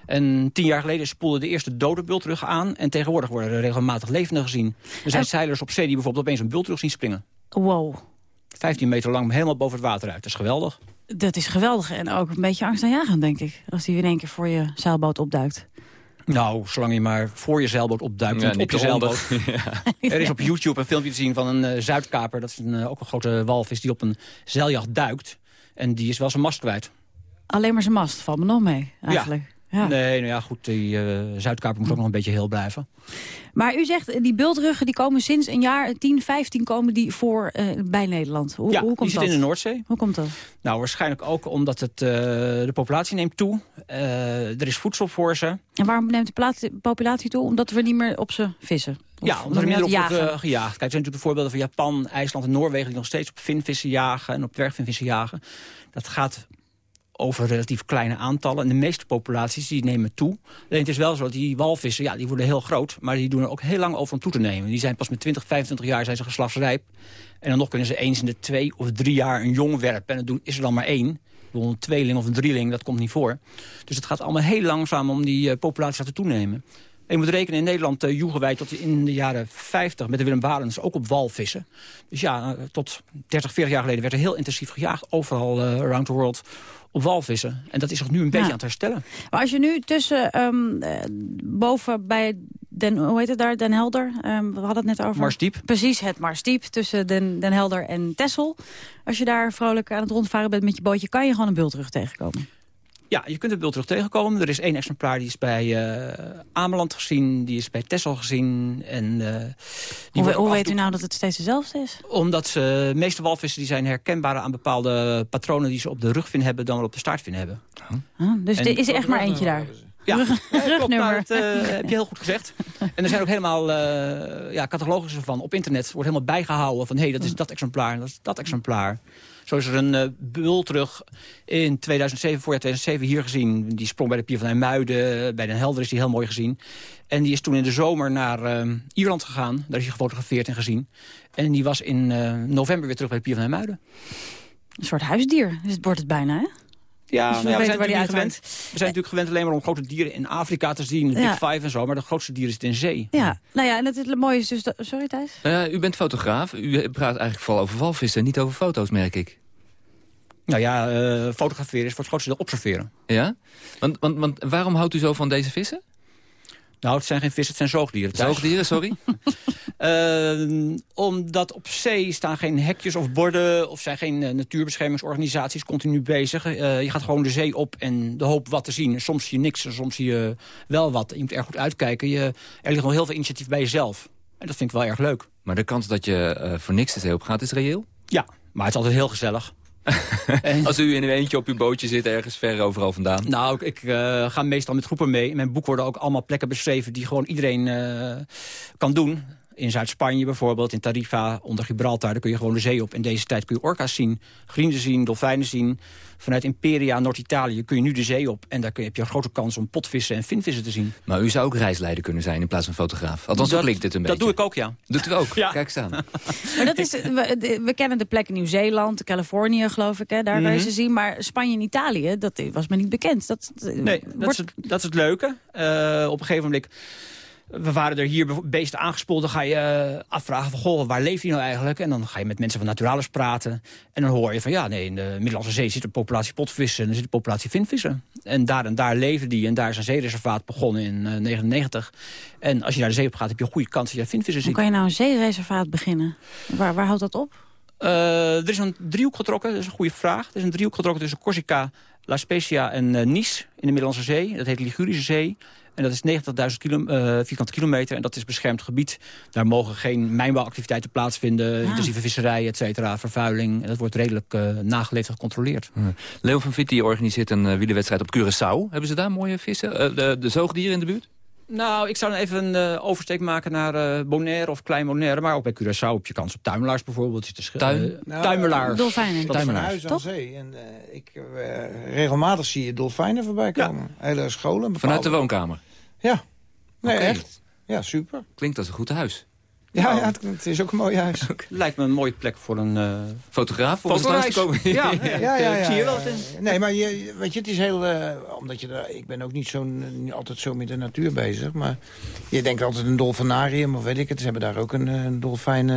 En tien jaar geleden spoelden de eerste dode bultruggen aan. En tegenwoordig worden er regelmatig levende gezien. Er zijn En- zeilers op zee die bijvoorbeeld opeens een bultrug zien springen. Wow. 15 meter lang, helemaal boven het water uit. Dat is geweldig. Dat is geweldig en ook een beetje angstaanjagend, denk ik. Als die in één keer voor je zeilboot opduikt. Nou, zolang je maar voor je zeilboot opduikt. Ja, op je zeilboot. Er is op YouTube een filmpje te zien van een eh, zuidkaper. Dat is een, eh, ook een grote walvis die op een zeiljacht duikt. En die is wel zijn mast kwijt. Alleen maar zijn mast valt me nog mee, eigenlijk. Ja. Nee, nou ja, goed. Die zuidkaper moet ook nog een beetje heel blijven. Maar u zegt, eh, die bultruggen die komen sinds een jaar, 10, 15 komen die voor eh, bij Nederland. Hoe, ja, hoe die komt zit dat? in de Noordzee. Hoe komt dat? Nou, waarschijnlijk ook omdat het, de populatie neemt toe. Er is voedsel voor ze. En waarom neemt de populatie toe? Omdat we niet meer op ze vissen? Of ja, omdat er minder op jagen? wordt eh, gejaagd. Kijk, er zijn natuurlijk de voorbeelden van Japan, IJsland en Noorwegen... die nog steeds op vinvissen jagen en op dwergvinvissen jagen. Dat gaat over relatief kleine aantallen. En de meeste populaties die nemen toe. Alleen het is wel zo dat die walvissen, ja, die worden heel groot... maar die doen er ook heel lang over om toe te nemen. Die zijn pas met 20, 25 jaar zijn ze geslachtsrijp. En dan nog kunnen ze eens in de twee of drie jaar een jong werpen. En doen- is er dan maar één. Een tweeling of een drieling, dat komt niet voor. Dus het gaat allemaal heel langzaam om die eh, populatie te toenemen. je moet rekenen, in Nederland uh, joegen wij tot in de jaren 50 met de Willem Barens ook op walvissen. Dus ja, tot 30, 40 jaar geleden werd er heel intensief gejaagd, overal uh, around the world, op walvissen. En dat is zich nu een beetje aan het herstellen. Maar als je nu tussen um, boven bij Den, hoe heet het daar, Den Helder, um, we hadden het net over. Marsdiep. Precies, het Marsdiep tussen Den, Den Helder en Texel. Als je daar vrolijk aan het rondvaren bent met je bootje, kan je gewoon een terug tegenkomen. Ja, je kunt het beeld terug tegenkomen. Er is één exemplaar die is bij uh, Ameland gezien, die is bij Texel gezien. En, uh, die hoe hoe weet u nou dat het steeds dezelfde is? Omdat ze, de meeste walvissen die zijn herkenbaar aan bepaalde patronen die ze op de rugvin hebben dan wel op de staartvin hebben. Oh, dus er is echt maar eentje daar? Ja, Rug, rugnummer. dat uh, heb je heel goed gezegd. En er zijn ook helemaal uh, ja, catalogussen van op internet. wordt helemaal bijgehouden van hé, hey, dat is dat exemplaar en dat is dat exemplaar. Zo is er een uh, terug in 2007, voorjaar 2007 hier gezien. Die sprong bij de Pier van IJmuiden, bij Den Helder is die heel mooi gezien. En die is toen in de zomer naar uh, Ierland gegaan. Daar is hij gefotografeerd en gezien. En die was in november weer terug bij de Pier van IJmuiden. Een soort huisdier dus wordt het bijna, hè? Ja, dus nou ja we, zijn natuurlijk gewend. we zijn natuurlijk gewend alleen maar om grote dieren in Afrika te zien. De Big Five en zo. Maar de grootste dieren zitten in zee. Ja, nou ja, en het, het mooie is dus... Dat, sorry Thijs? Uh, u bent fotograaf. U praat eigenlijk vooral over walvissen, niet over foto's, merk ik. Nou ja, uh, fotograferen is voor het grootste deel observeren. Ja? Want, want, want waarom houdt u zo van deze vissen? Nou, het zijn geen vissen, het zijn zoogdieren. Zoogdieren, sorry? uh, omdat op zee staan geen hekjes of borden... of zijn geen uh, natuurbeschermingsorganisaties continu bezig. Uh, je gaat gewoon de zee op en de hoop wat te zien. Soms zie je niks, soms zie je wel wat. Je moet erg goed uitkijken. Je, er ligt nog heel veel initiatief bij jezelf. En dat vind ik wel erg leuk. Maar de kans dat je voor niks de zee op gaat is reëel? Ja, maar het is altijd heel gezellig. Als u in uw eentje op uw bootje zit, ergens ver overal vandaan? Nou, ik uh, ga meestal met groepen mee. In mijn boek worden ook allemaal plekken beschreven die gewoon iedereen uh, kan doen. In Zuid-Spanje bijvoorbeeld, in Tarifa, onder Gibraltar... daar kun je gewoon de zee op. In deze tijd kun je orka's zien, grienden zien, dolfijnen zien. Vanuit Imperia, Noord-Italië, kun je nu de zee op. En daar kun je, heb je een grote kans om potvissen en vinvissen te zien. Maar u zou ook reisleider kunnen zijn in plaats van fotograaf. Althans, dat, klinkt dit een beetje. Dat doe ik ook, ja. Doet u ook? Ja. Kijk staan. Maar dat is, we, we kennen de plekken Nieuw-Zeeland, Californië, geloof ik. Hè, daar mm -hmm. je ze zien. Maar Spanje en Italië, dat was me niet bekend. Dat, nee, dat, wordt... is het, dat is het leuke. Uh, op een gegeven moment we waren er hier beesten aangespoeld. Dan ga je uh, afvragen van, goh, waar leeft hij nou eigenlijk? En dan ga je met mensen van Naturalis praten. En dan hoor je van, ja, nee, in de Middellandse Zee zit een populatie potvissen... en er zit een populatie vinvissen. En daar en daar leven die. En daar is een zeereservaat begonnen in 1999. Uh, en als je naar de zee op gaat, heb je een goede kans dat je vinvissen ziet. Hoe kan je nou een zeereservaat beginnen? Waar, waar houdt dat op? Uh, er is een driehoek getrokken, dat is een goede vraag. Er is een driehoek getrokken tussen Corsica, La Spezia en Nice in de Middellandse Zee. Dat heet Ligurische Zee. En dat is 90.000 kilo, uh, vierkante kilometer. En dat is beschermd gebied. Daar mogen geen mijnbouwactiviteiten plaatsvinden. Ja. Intensieve visserij, et cetera, vervuiling. En dat wordt redelijk uh, nageleefd en gecontroleerd. Ja. Leo van Vitti organiseert een uh, wielerwedstrijd op Curaçao. Hebben ze daar mooie vissen? de, de zoogdieren in de buurt? Nou, ik zou dan even een uh, oversteek maken naar uh, Bonaire of Klein Bonaire. Maar ook bij Curaçao heb je kans op tuimelaars bijvoorbeeld. Te Tuin? Uh, nou, tuimelaars. Dolfijnen. Tuimelaars. huis aan zee. En, ik, regelmatig zie je dolfijnen voorbij komen. Ja. Hele scholen. Bepaalde... Vanuit de woonkamer? Ja. Nee, okay. echt. Ja, super. Klinkt als een goed huis. Ja, ja het, het, is ook een mooi huis. Lijkt me een mooie plek voor een uh, fotograaf. Om te komen. Ja, ja, ja, ja, ja, zie je wel. Nee, maar je, weet je, het is heel... Uh, omdat je er, ik ben ook niet zo, uh, altijd zo met de natuur bezig. Maar je denkt altijd een dolfinarium of weet ik het. Ze hebben daar ook een, een dolfijn...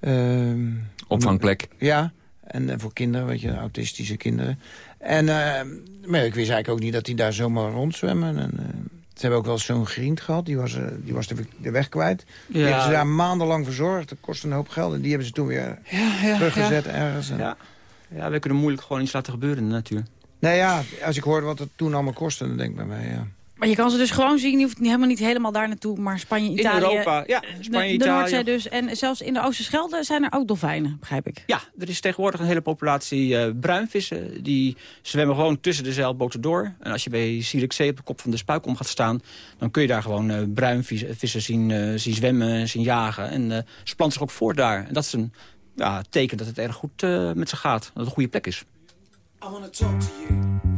Ehm, Opvangplek. Ja, en voor kinderen, weet je, autistische kinderen. En maar ik wist eigenlijk ook niet dat die daar zomaar rondzwemmen. En, ze hebben ook wel zo'n griend gehad, die was, uh, die was de, de, weg kwijt. Ja. Die hebben ze daar maandenlang verzorgd. Dat kostte een hoop geld. En die hebben ze toen weer ja, ja, teruggezet ergens. Ja. ja, we kunnen moeilijk gewoon iets laten gebeuren in de natuur. Nou ja, als ik hoor wat het toen allemaal kostte, dan denk ik bij mij, ja. Maar je kan ze dus gewoon zien, je hoeft helemaal niet helemaal daar naartoe, maar Spanje, Italië... In Europa, ja, Spanje, de, de Noordzee dus. En zelfs in de Oosterschelde zijn er ook dolfijnen, begrijp ik. Ja, er is tegenwoordig een hele populatie uh, bruinvissen. Die zwemmen gewoon tussen de zeilboten door. En als je bij Zierikzee op de kop van de spuikom gaat staan... dan kun je daar gewoon uh, bruinvissen zien, uh, zien zwemmen, zien jagen. En uh, ze planten zich ook voort daar. En dat is een ja, teken dat het erg goed met ze gaat. Dat het een goede plek is. I wanna talk to you.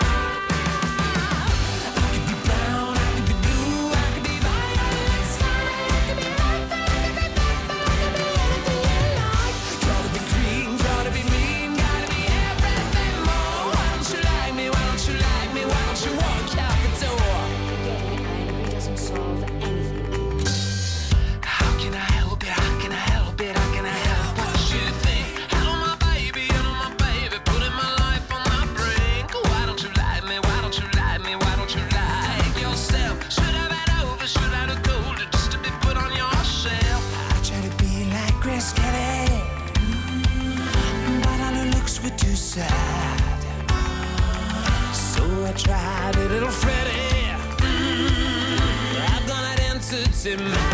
in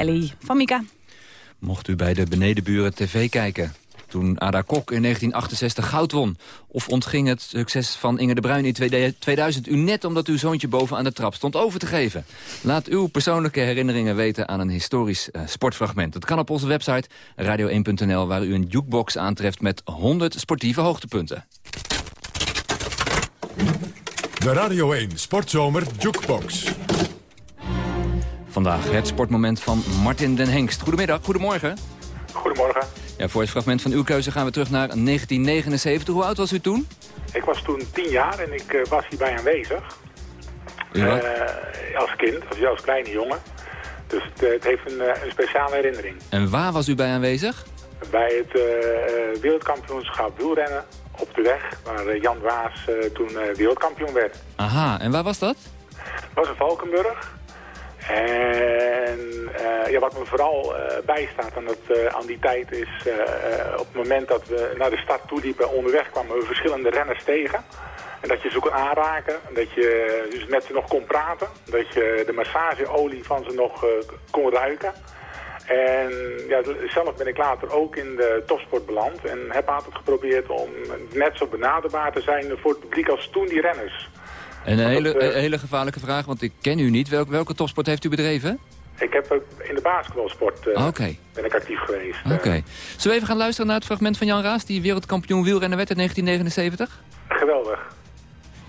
Kelly van Mika. Mocht u bij de benedenburen tv kijken toen Ada Kok in 1968 goud won? Of ontging het succes van Inge de Bruin in 2000 u net omdat uw zoontje boven aan de trap stond over te geven? Laat uw persoonlijke herinneringen weten aan een historisch uh, sportfragment. Dat kan op onze website radio1.nl waar u een jukebox aantreft met 100 sportieve hoogtepunten. De Radio 1 Sportzomer Jukebox. Vandaag het sportmoment van Martin den Hengst. Goedemiddag, goedemorgen. Goedemorgen. Ja, voor het fragment van uw keuze gaan we terug naar 1979. Hoe oud was u toen? Ik was toen tien jaar en ik uh, was hierbij aanwezig. Uh, als kind, als, als kleine jongen. Dus het, het heeft een, een, speciale herinnering. En waar was u bij aanwezig? Bij het wereldkampioenschap wielrennen op de weg, waar Jan Waas toen wereldkampioen werd. Aha, en waar was dat? Dat was in Valkenburg. En ja, wat me vooral uh, bijstaat aan, dat, uh, aan die tijd is... op het moment dat we naar de stad toe liepen onderweg kwamen we verschillende renners tegen. En dat je ze kon aanraken, dat je dus met ze nog kon praten. Dat je de massageolie van ze nog kon ruiken. En ja, zelf ben ik later ook in de topsport beland. En heb altijd geprobeerd om net zo benaderbaar te zijn voor het publiek als toen die renners. En een hele, dat, uh, hele gevaarlijke vraag, want ik ken u niet. Welk, welke topsport heeft u bedreven? Ik heb in de basketbalsport uh, okay. ben ik actief geweest. Oké. Okay. Zullen we even gaan luisteren naar het fragment van Jan Raas... die wereldkampioen wielrennen werd in 1979? Geweldig.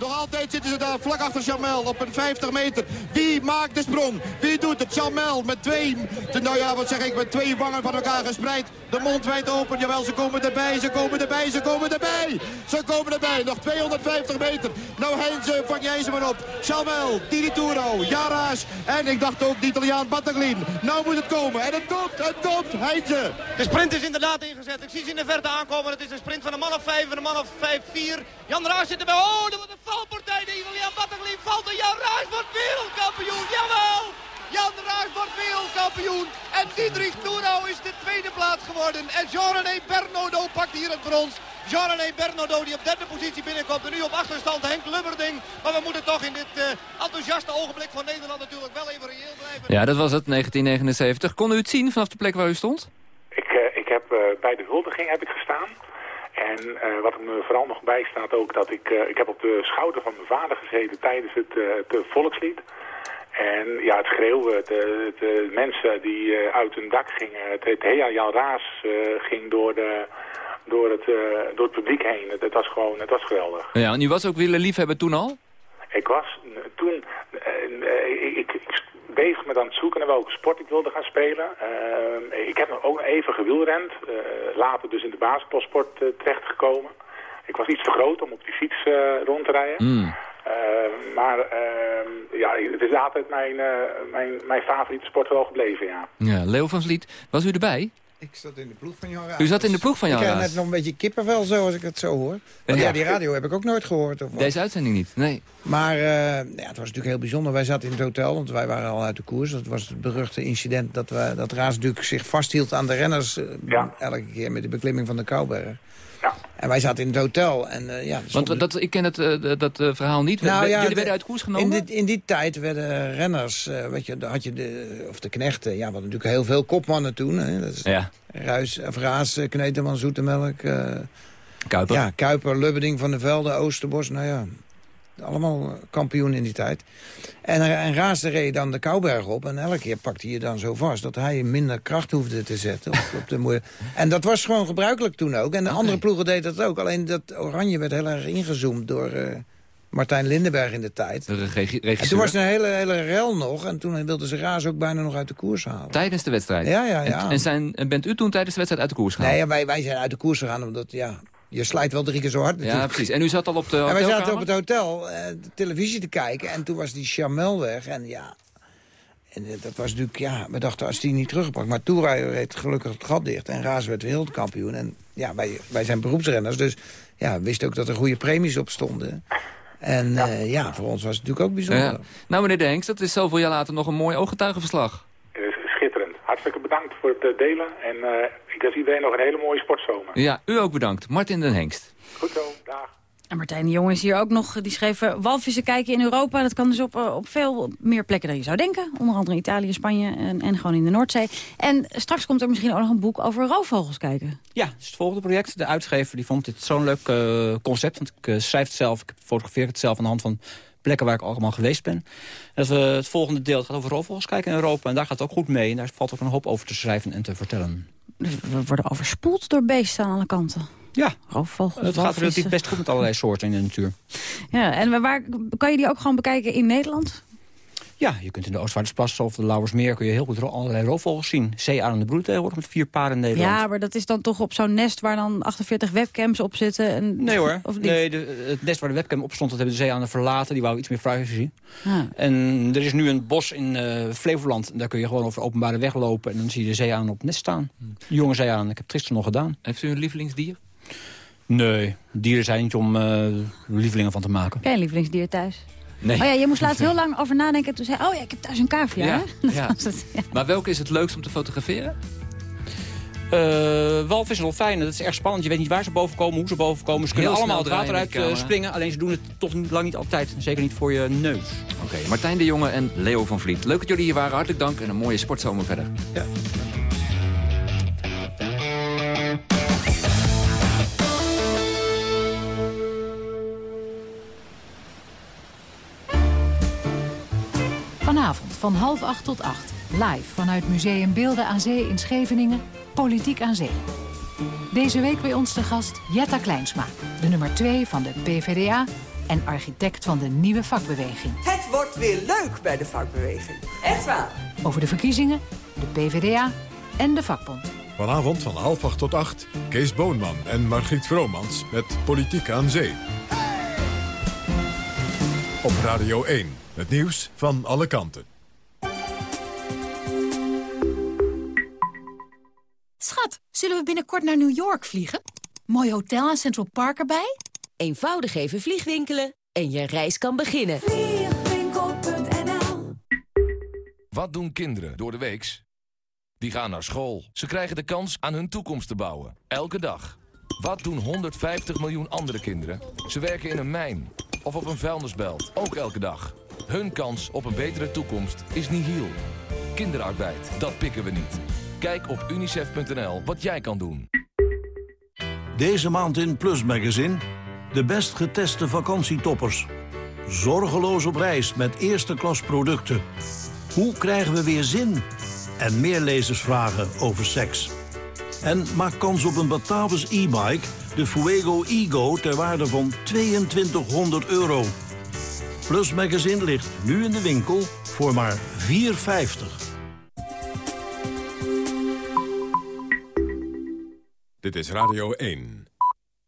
Nog altijd zitten ze daar vlak achter Jamel op een 50 meter. Wie maakt de sprong? Wie doet het? Jamel met twee, nou ja, wat zeg ik, met twee wangen van elkaar gespreid. De mond wijd open. Jawel, ze komen erbij, ze komen erbij, ze komen erbij. Ze komen erbij. Nog 250 meter. Nou Heinze, vang jij ze maar op. Jamel, Tirituro, Jara's en ik dacht ook de Italiaan Battaglin. Nou moet het komen. En het komt, het komt. Heinze. De sprint is inderdaad ingezet. Ik zie ze in de verte aankomen. Het is een sprint van een man of vijf en een man of vijf, vier. Jan Raas zit erbij. Oh, er wordt een valpartij. De Batteglin valt en Jan Raas wordt wereldkampioen. Jawel! Jan Raas wordt wereldkampioen. En Diedrich Toerau is de tweede plaats geworden. En Jean-René Bernodo pakt hier het brons. Jean-René Bernodo die op derde positie binnenkomt. En nu op achterstand Henk Lubberding. Maar we moeten toch in dit uh, enthousiaste ogenblik van Nederland natuurlijk wel even reëel blijven. Ja, dat was het, 1979. Kon u het zien vanaf de plek waar u stond? Ik, uh, ik heb uh, bij de huldiging heb ik gestaan. En uh, wat me vooral nog bij staat ook dat ik, uh, ik heb op de schouder van mijn vader gezeten tijdens het, uh, het volkslied. En ja, het schreeuwen, de, de mensen die uit hun dak gingen, het, het Hea Jan Raas ging door, de, door, het, door het publiek heen. Het, het, was gewoon, het was geweldig. Ja, en u was ook wielerliefhebber toen al? Ik was toen, ik, ik, ik bezig met aan het zoeken naar welke sport ik wilde gaan spelen. Uh, ik heb nog ook even gewielrend, uh, later dus in de basketbalsport uh, terechtgekomen. Ik was iets te groot om op die fiets rond te rijden. Mm. maar ehm, ja, het is altijd mijn, mijn, mijn favoriete sport wel gebleven, ja. Ja, Leo van Vliet, was u erbij? Ik zat in de ploeg van Jan Raas. U zat in de ploeg van Jan Raas? Ik krijg net nog een beetje kippenvel zo, als ik het zo hoor. Want ja, ja die radio heb ik ook nooit gehoord. Of Deze uitzending niet, nee. Maar uh, ja, het was natuurlijk heel bijzonder. Wij zaten in het hotel, want wij waren al uit de koers. Dat was het beruchte incident dat, we, dat Raas natuurlijk zich vasthield aan de renners... Uh, ja. elke keer met de beklimming van de Kouberg. Ja. En wij zaten in het hotel. En, uh, ja, Want dat, ik ken het, uh, dat uh, verhaal niet. Nou, Jullie ja, werden de, uit koers genomen? In, dit, in die tijd werden renners, weet je, had je de, of de knechten... Ja, we hadden natuurlijk heel veel kopmannen toen. Hè, dat is ja. Ruis, Vraas, Kneteman, Zoetemelk... Kuiper. Ja, Kuiper, Lubberding, Van der Velde, Oosterbos. Nou ja, allemaal kampioen in die tijd. En, en Raas reed dan de Kouberg op. En elke keer pakte hij je dan zo vast dat hij minder kracht hoefde te zetten. Op, op de en dat was gewoon gebruikelijk toen ook. En de okay. andere ploegen deden dat ook. Alleen dat oranje werd heel erg ingezoomd door uh, Martijn Lindenberg in de tijd. De en toen was er een hele, hele rel nog. En toen wilden ze Raas ook bijna nog uit de koers halen. Tijdens de wedstrijd? Ja, ja, ja. En, en, zijn, en bent u toen tijdens de wedstrijd uit de koers gegaan? Nee, wij, wij zijn uit de koers gegaan omdat... Ja, je slijt wel drie keer zo hard natuurlijk. Ja, precies. En u zat al op de En wij zaten op het hotel uh, de televisie te kijken. En toen was die Chamel weg. En ja... En dat was natuurlijk, ja, we dachten als die niet teruggepakt. Maar Toera reed gelukkig het gat dicht. En Raas werd wereldkampioen. En ja, wij, wij zijn beroepsrenners. Dus ja, we wisten ook dat er goede premies op stonden. En ja, uh, ja voor ons was het natuurlijk ook bijzonder. Ja. Nou, meneer Denks, dat is zoveel jaar later nog een mooi ooggetuigenverslag. Hartstikke bedankt voor het delen. En uh, ik wens iedereen nog een hele mooie sportzomer. Ja, u ook bedankt. Martin den Hengst. Goed zo, dag. En Martijn de Jong is hier ook nog. Die schreef walvissen kijken in Europa. Dat kan dus op, op veel meer plekken dan je zou denken. Onder andere in Italië, Spanje en, en gewoon in de Noordzee. En straks komt er misschien ook nog een boek over roofvogels kijken. Ja, dat is het volgende project. De uitgever die vond dit zo'n leuk uh, concept. Want ik uh, schrijf het zelf, ik fotografeer het zelf aan de hand van plekken waar ik allemaal geweest ben. En dat we het volgende deel gaat over roofvogels kijken in Europa. En daar gaat het ook goed mee. En daar valt ook een hoop over te schrijven en te vertellen. Dus we worden overspoeld door beesten aan alle kanten. Ja, roofvogels, het gaat relatief best goed met allerlei soorten in de natuur. Ja, en waar, kan je die ook gewoon bekijken in Nederland? Ja, je kunt in de Oostvaardersplassen of de Lauwersmeer... kun je heel goed allerlei roofvogels zien. Zeearende broed tegenwoordig met vier paren in Nederland. Ja, maar dat is dan toch op zo'n nest waar dan 48 webcams op zitten? En... Nee hoor, of niet? nee, de, het nest waar de webcam op stond... dat hebben de zeearenden verlaten, die wou iets meer privacy. Ah. En er is nu een bos in uh, Flevoland. Daar kun je gewoon over openbare weg lopen... en dan zie je de zeearenden op het nest staan. Hmm. Jonge zeearenden, ik heb het gisteren nog gedaan. Heeft u een lievelingsdier? Nee, dieren zijn niet om uh, lievelingen van te maken. Geen lievelingsdier thuis? Nee. Oh ja, je moest laatst heel lang over nadenken. Toen zei oh ja, ik heb thuis een cavia. Ja, hè? ja. Het, ja. Maar welke is het leukst om te fotograferen? Uh, walvis en dolfijnen, dat is erg spannend. Je weet niet waar ze boven komen, hoe ze boven komen. Ze kunnen allemaal het water uit uh, springen. Alleen ze doen het toch lang niet altijd. Zeker niet voor je neus. Oké, okay, Martijn de Jonge en Leo van Vliet. Leuk dat jullie hier waren. Hartelijk dank en een mooie sportzomer verder. Ja. Van half acht tot acht. Live vanuit Museum Beelden aan Zee in Scheveningen. Politiek aan Zee. Deze week bij ons te gast Jetta Kleinsma. De nummer 2 van de PvdA en architect van de nieuwe vakbeweging. Het wordt weer leuk bij de vakbeweging. Echt waar. Over de verkiezingen, de PvdA en de vakbond. Vanavond van half acht tot acht. Kees Boonman en Margriet Vromans met Politiek aan Zee. Op Radio 1. Het nieuws van alle kanten. Schat, zullen we binnenkort naar New York vliegen? Mooi hotel aan Central Park erbij? Eenvoudig even vliegwinkelen en je reis kan beginnen. Vliegwinkel.nl Wat doen kinderen door de weeks? Die gaan naar school. Ze krijgen de kans aan hun toekomst te bouwen. Elke dag. Wat doen 150 miljoen andere kinderen? Ze werken in een mijn of op een vuilnisbelt. Ook elke dag. Hun kans op een betere toekomst is nihil. Kinderarbeid, dat pikken we niet. Kijk op unicef.nl wat jij kan doen. Deze maand in Plus Magazine... de best geteste vakantietoppers. Zorgeloos op reis met eerste klas producten. Hoe krijgen we weer zin? En meer lezersvragen over seks. En maak kans op een Batavus e-bike, de Fuego Ego... ter waarde van 2200 euro. Plus Magazine ligt nu in de winkel voor maar 4,50. Dit is Radio 1.